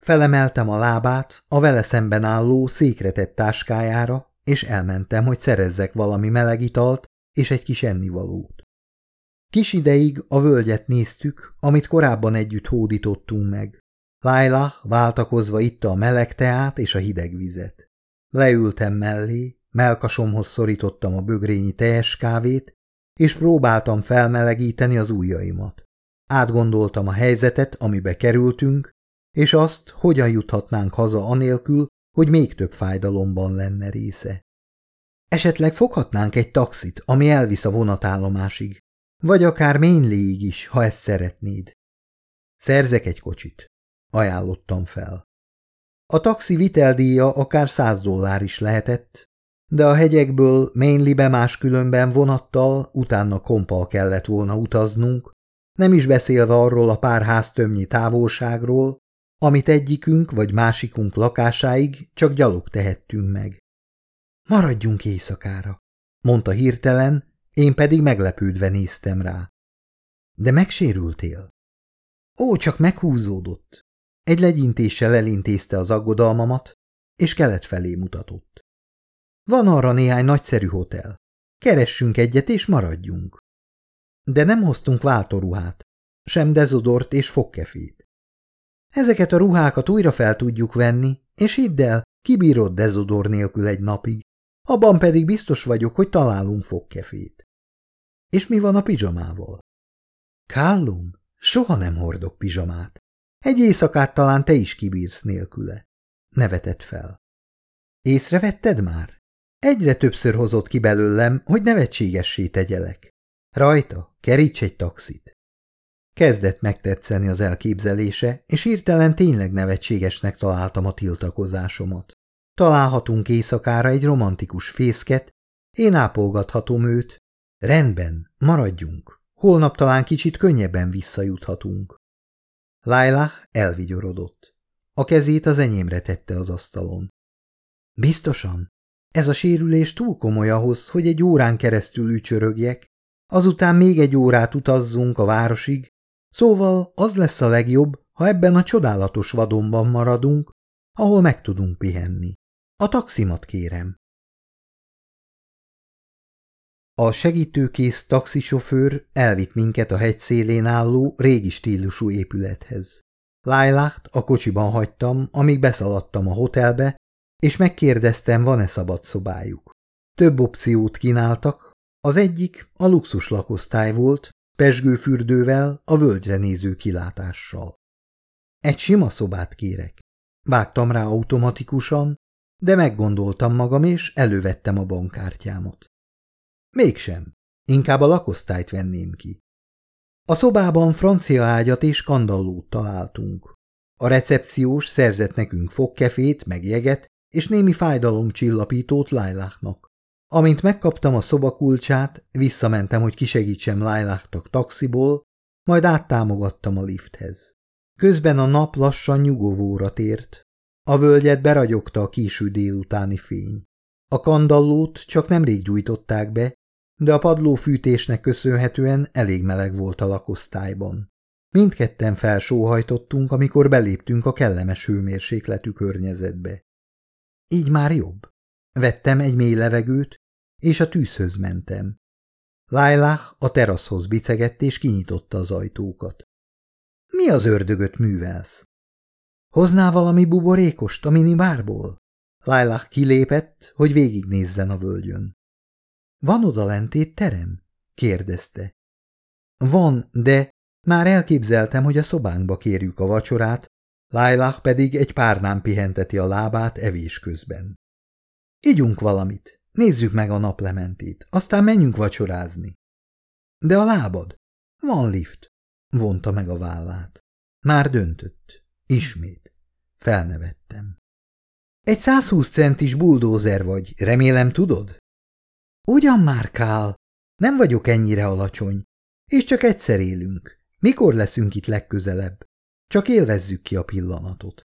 Felemeltem a lábát a vele szemben álló székre tett táskájára, és elmentem, hogy szerezzek valami meleg italt és egy kis ennivalót. Kis ideig a völgyet néztük, amit korábban együtt hódítottunk meg. Laila váltakozva itta a meleg teát és a hideg vizet. Leültem mellé, melkasomhoz szorítottam a bögrényi teljes kávét, és próbáltam felmelegíteni az ujjaimat. Átgondoltam a helyzetet, amibe kerültünk, és azt, hogyan juthatnánk haza anélkül, hogy még több fájdalomban lenne része. Esetleg foghatnánk egy taxit, ami elvisz a vonatállomásig, vagy akár Mainléig is, ha ezt szeretnéd. Szerzek egy kocsit, ajánlottam fel. A taxi viteldíja akár száz dollár is lehetett, de a hegyekből Mainlibe máskülönben vonattal, utána kompal kellett volna utaznunk, nem is beszélve arról a pár háztömnyi távolságról, amit egyikünk vagy másikunk lakásáig csak gyalog tehettünk meg. Maradjunk éjszakára, mondta hirtelen, én pedig meglepődve néztem rá. De megsérültél? Ó, csak meghúzódott. Egy legyintéssel elintézte az aggodalmamat, és kelet felé mutatott. Van arra néhány nagyszerű hotel. Keressünk egyet, és maradjunk. De nem hoztunk váltóruhát. sem dezodort és fogkefét. Ezeket a ruhákat újra fel tudjuk venni, és hidd el, kibírod dezodor nélkül egy napig, abban pedig biztos vagyok, hogy találunk fogkefét. És mi van a pizsamával? Kállum, soha nem hordok pizsamát. Egy éjszakát talán te is kibírsz nélküle. Nevetett fel. Észrevetted már? Egyre többször hozott ki belőlem, hogy nevetségessé tegyelek. Rajta, keríts egy taxit. Kezdett megtetszeni az elképzelése, és hirtelen tényleg nevetségesnek találtam a tiltakozásomat. Találhatunk éjszakára egy romantikus fészket, én ápolgathatom őt. Rendben, maradjunk. Holnap talán kicsit könnyebben visszajuthatunk. Laila elvigyorodott. A kezét az enyémre tette az asztalon. Biztosan? Ez a sérülés túl komoly ahhoz, hogy egy órán keresztül ücsörögjek, azután még egy órát utazzunk a városig, szóval az lesz a legjobb, ha ebben a csodálatos vadonban maradunk, ahol meg tudunk pihenni. A taximat kérem. A segítőkész taxisofőr elvitt minket a hegy szélén álló, régi stílusú épülethez. Lájláht a kocsiban hagytam, amíg beszaladtam a hotelbe, és megkérdeztem, van-e szabad szobájuk. Több opciót kínáltak, az egyik a luxus lakosztály volt, pesgőfürdővel, a völgyre néző kilátással. Egy sima szobát kérek. Vágtam rá automatikusan, de meggondoltam magam, és elővettem a bankkártyámot. Mégsem, inkább a lakosztályt venném ki. A szobában francia ágyat és kandallót találtunk. A recepciós szerzett nekünk fogkefét, meg jeget, és némi fájdalomcsillapítót Lájláknak. Amint megkaptam a szobakulcsát, visszamentem, hogy kisegítsem Lájláknak taxiból, majd áttámogattam a lifthez. Közben a nap lassan nyugovóra tért. A völgyet beragyogta a késő délutáni fény. A kandallót csak nemrég gyújtották be, de a padlófűtésnek köszönhetően elég meleg volt a lakosztályban. Mindketten felsóhajtottunk, amikor beléptünk a kellemes hőmérsékletű környezetbe. Így már jobb. Vettem egy mély levegőt, és a tűzhöz mentem. Lailah a teraszhoz bicegett, és kinyitotta az ajtókat. Mi az ördögöt művelsz? Hoznál valami buborékost a minibárból? Lailah kilépett, hogy végignézzen a völgyön. Van oda lentét terem? kérdezte. Van, de már elképzeltem, hogy a szobánkba kérjük a vacsorát, Lailah pedig egy párnán pihenteti a lábát evés közben. Igyunk valamit, nézzük meg a naplementét, aztán menjünk vacsorázni. De a lábad? Van lift, vonta meg a vállát. Már döntött. Ismét. Felnevettem. Egy 120 centis buldózer vagy, remélem tudod? Ugyan már, Kál, nem vagyok ennyire alacsony, és csak egyszer élünk. Mikor leszünk itt legközelebb? Csak élvezzük ki a pillanatot.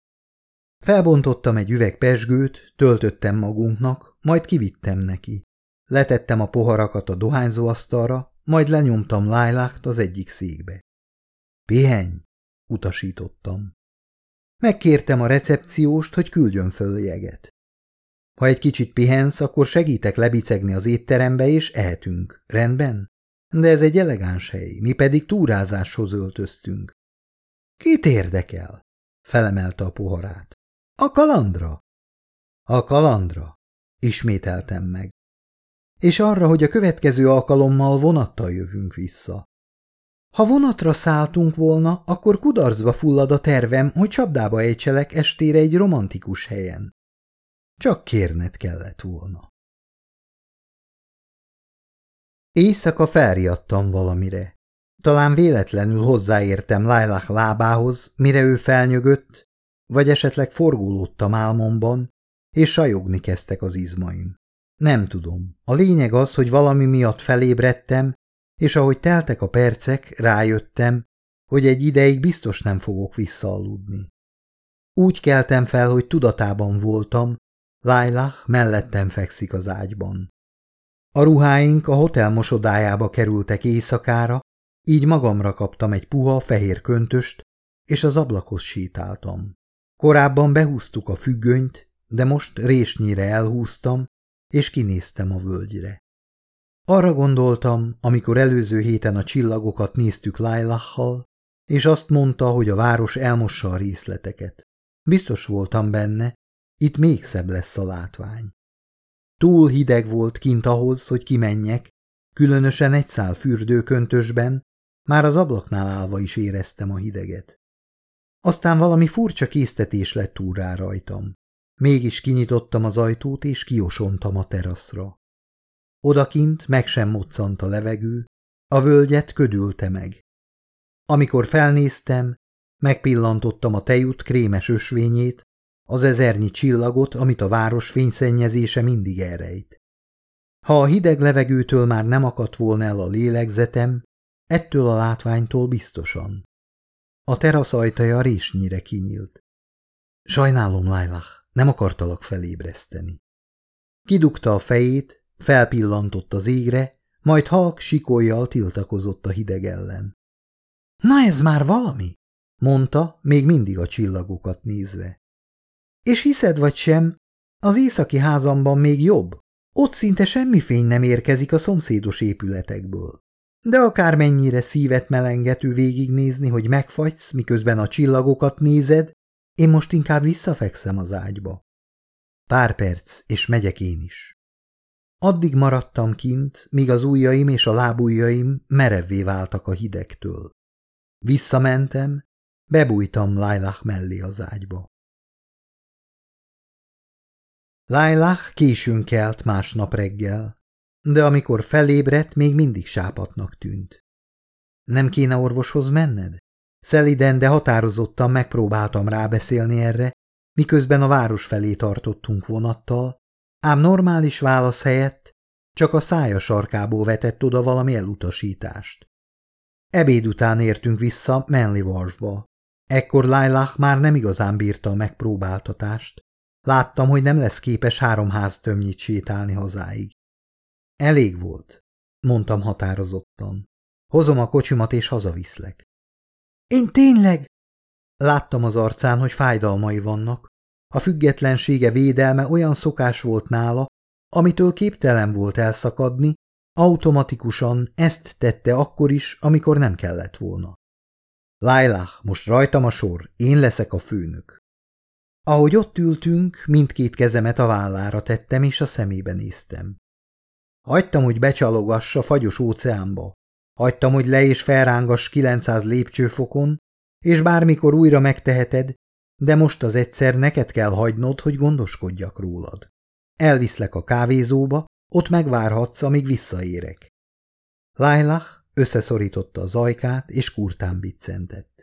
Felbontottam egy üveg pesgőt, töltöttem magunknak, majd kivittem neki. Letettem a poharakat a dohányzóasztalra, majd lenyomtam Lájlákt az egyik székbe. Pihenj, utasítottam. Megkértem a recepcióst, hogy küldjön föl jeget. Ha egy kicsit pihensz, akkor segítek lebicegni az étterembe, és ehetünk. Rendben? De ez egy elegáns hely, mi pedig túrázáshoz öltöztünk. Kit érdekel? Felemelte a poharát. A kalandra? A kalandra, ismételtem meg. És arra, hogy a következő alkalommal vonattal jövünk vissza. Ha vonatra szálltunk volna, akkor kudarcba fullad a tervem, hogy csapdába ejtselek estére egy romantikus helyen. Csak kérned kellett volna. Éjszaka felriadtam valamire. Talán véletlenül hozzáértem Lailah lábához, mire ő felnyögött, vagy esetleg forgulódtam álmomban, és sajogni kezdtek az izmaim. Nem tudom. A lényeg az, hogy valami miatt felébredtem, és ahogy teltek a percek, rájöttem, hogy egy ideig biztos nem fogok visszaaludni. Úgy keltem fel, hogy tudatában voltam, Lailah mellettem fekszik az ágyban. A ruháink a hotel mosodájába kerültek éjszakára, így magamra kaptam egy puha, fehér köntöst, és az ablakhoz sétáltam. Korábban behúztuk a függönyt, de most résnyire elhúztam, és kinéztem a völgyre. Arra gondoltam, amikor előző héten a csillagokat néztük Lailahhal, és azt mondta, hogy a város elmossa a részleteket. Biztos voltam benne, itt még szebb lesz a látvány. Túl hideg volt kint ahhoz, hogy kimenjek, különösen egy szál fürdőköntösben, már az ablaknál állva is éreztem a hideget. Aztán valami furcsa késztetés lett túrá rajtam. Mégis kinyitottam az ajtót, és kiosontam a teraszra. Odakint meg sem moccant a levegő, a völgyet ködülte meg. Amikor felnéztem, megpillantottam a tejút krémes ösvényét, az ezernyi csillagot, amit a város fényszennyezése mindig elrejt. Ha a hideg levegőtől már nem akadt volna el a lélegzetem, ettől a látványtól biztosan. A terasz ajtaja résnyire kinyílt. Sajnálom, Lailah, nem akartalak felébreszteni. Kidugta a fejét, felpillantott az égre, majd halk sikolyjal tiltakozott a hideg ellen. – Na ez már valami? – mondta, még mindig a csillagokat nézve. – És hiszed vagy sem, az északi házamban még jobb. Ott szinte semmi fény nem érkezik a szomszédos épületekből. De akármennyire szívet melengető végignézni, hogy megfagysz, miközben a csillagokat nézed, én most inkább visszafekszem az ágyba. Pár perc, és megyek én is. Addig maradtam kint, míg az ujjaim és a lábujjaim merevvé váltak a hidegtől. Visszamentem, bebújtam Lailah mellé az ágyba. Lailah későn kelt másnap reggel, de amikor felébredt, még mindig sápatnak tűnt. Nem kéne orvoshoz menned? Szeliden, de határozottan megpróbáltam rábeszélni erre, miközben a város felé tartottunk vonattal, ám normális válasz helyett csak a szája sarkából vetett oda valami elutasítást. Ebéd után értünk vissza Manly Wharfba. Ekkor Lailah már nem igazán bírta a megpróbáltatást. Láttam, hogy nem lesz képes három ház tömnyit sétálni hazáig. Elég volt, mondtam határozottan. Hozom a kocsimat és hazaviszlek. Én tényleg? Láttam az arcán, hogy fájdalmai vannak. A függetlensége védelme olyan szokás volt nála, amitől képtelen volt elszakadni, automatikusan ezt tette akkor is, amikor nem kellett volna. Lailah, most rajtam a sor, én leszek a főnök. Ahogy ott ültünk, mindkét kezemet a vállára tettem, és a szemébe néztem. Hagytam, hogy becsalogassa fagyos óceánba. Hagytam, hogy le és felrángass 900 lépcsőfokon, és bármikor újra megteheted, de most az egyszer neked kell hagynod, hogy gondoskodjak rólad. Elviszlek a kávézóba, ott megvárhatsz, amíg visszaérek. Lailah összeszorította az ajkát, és kurtán biccentett.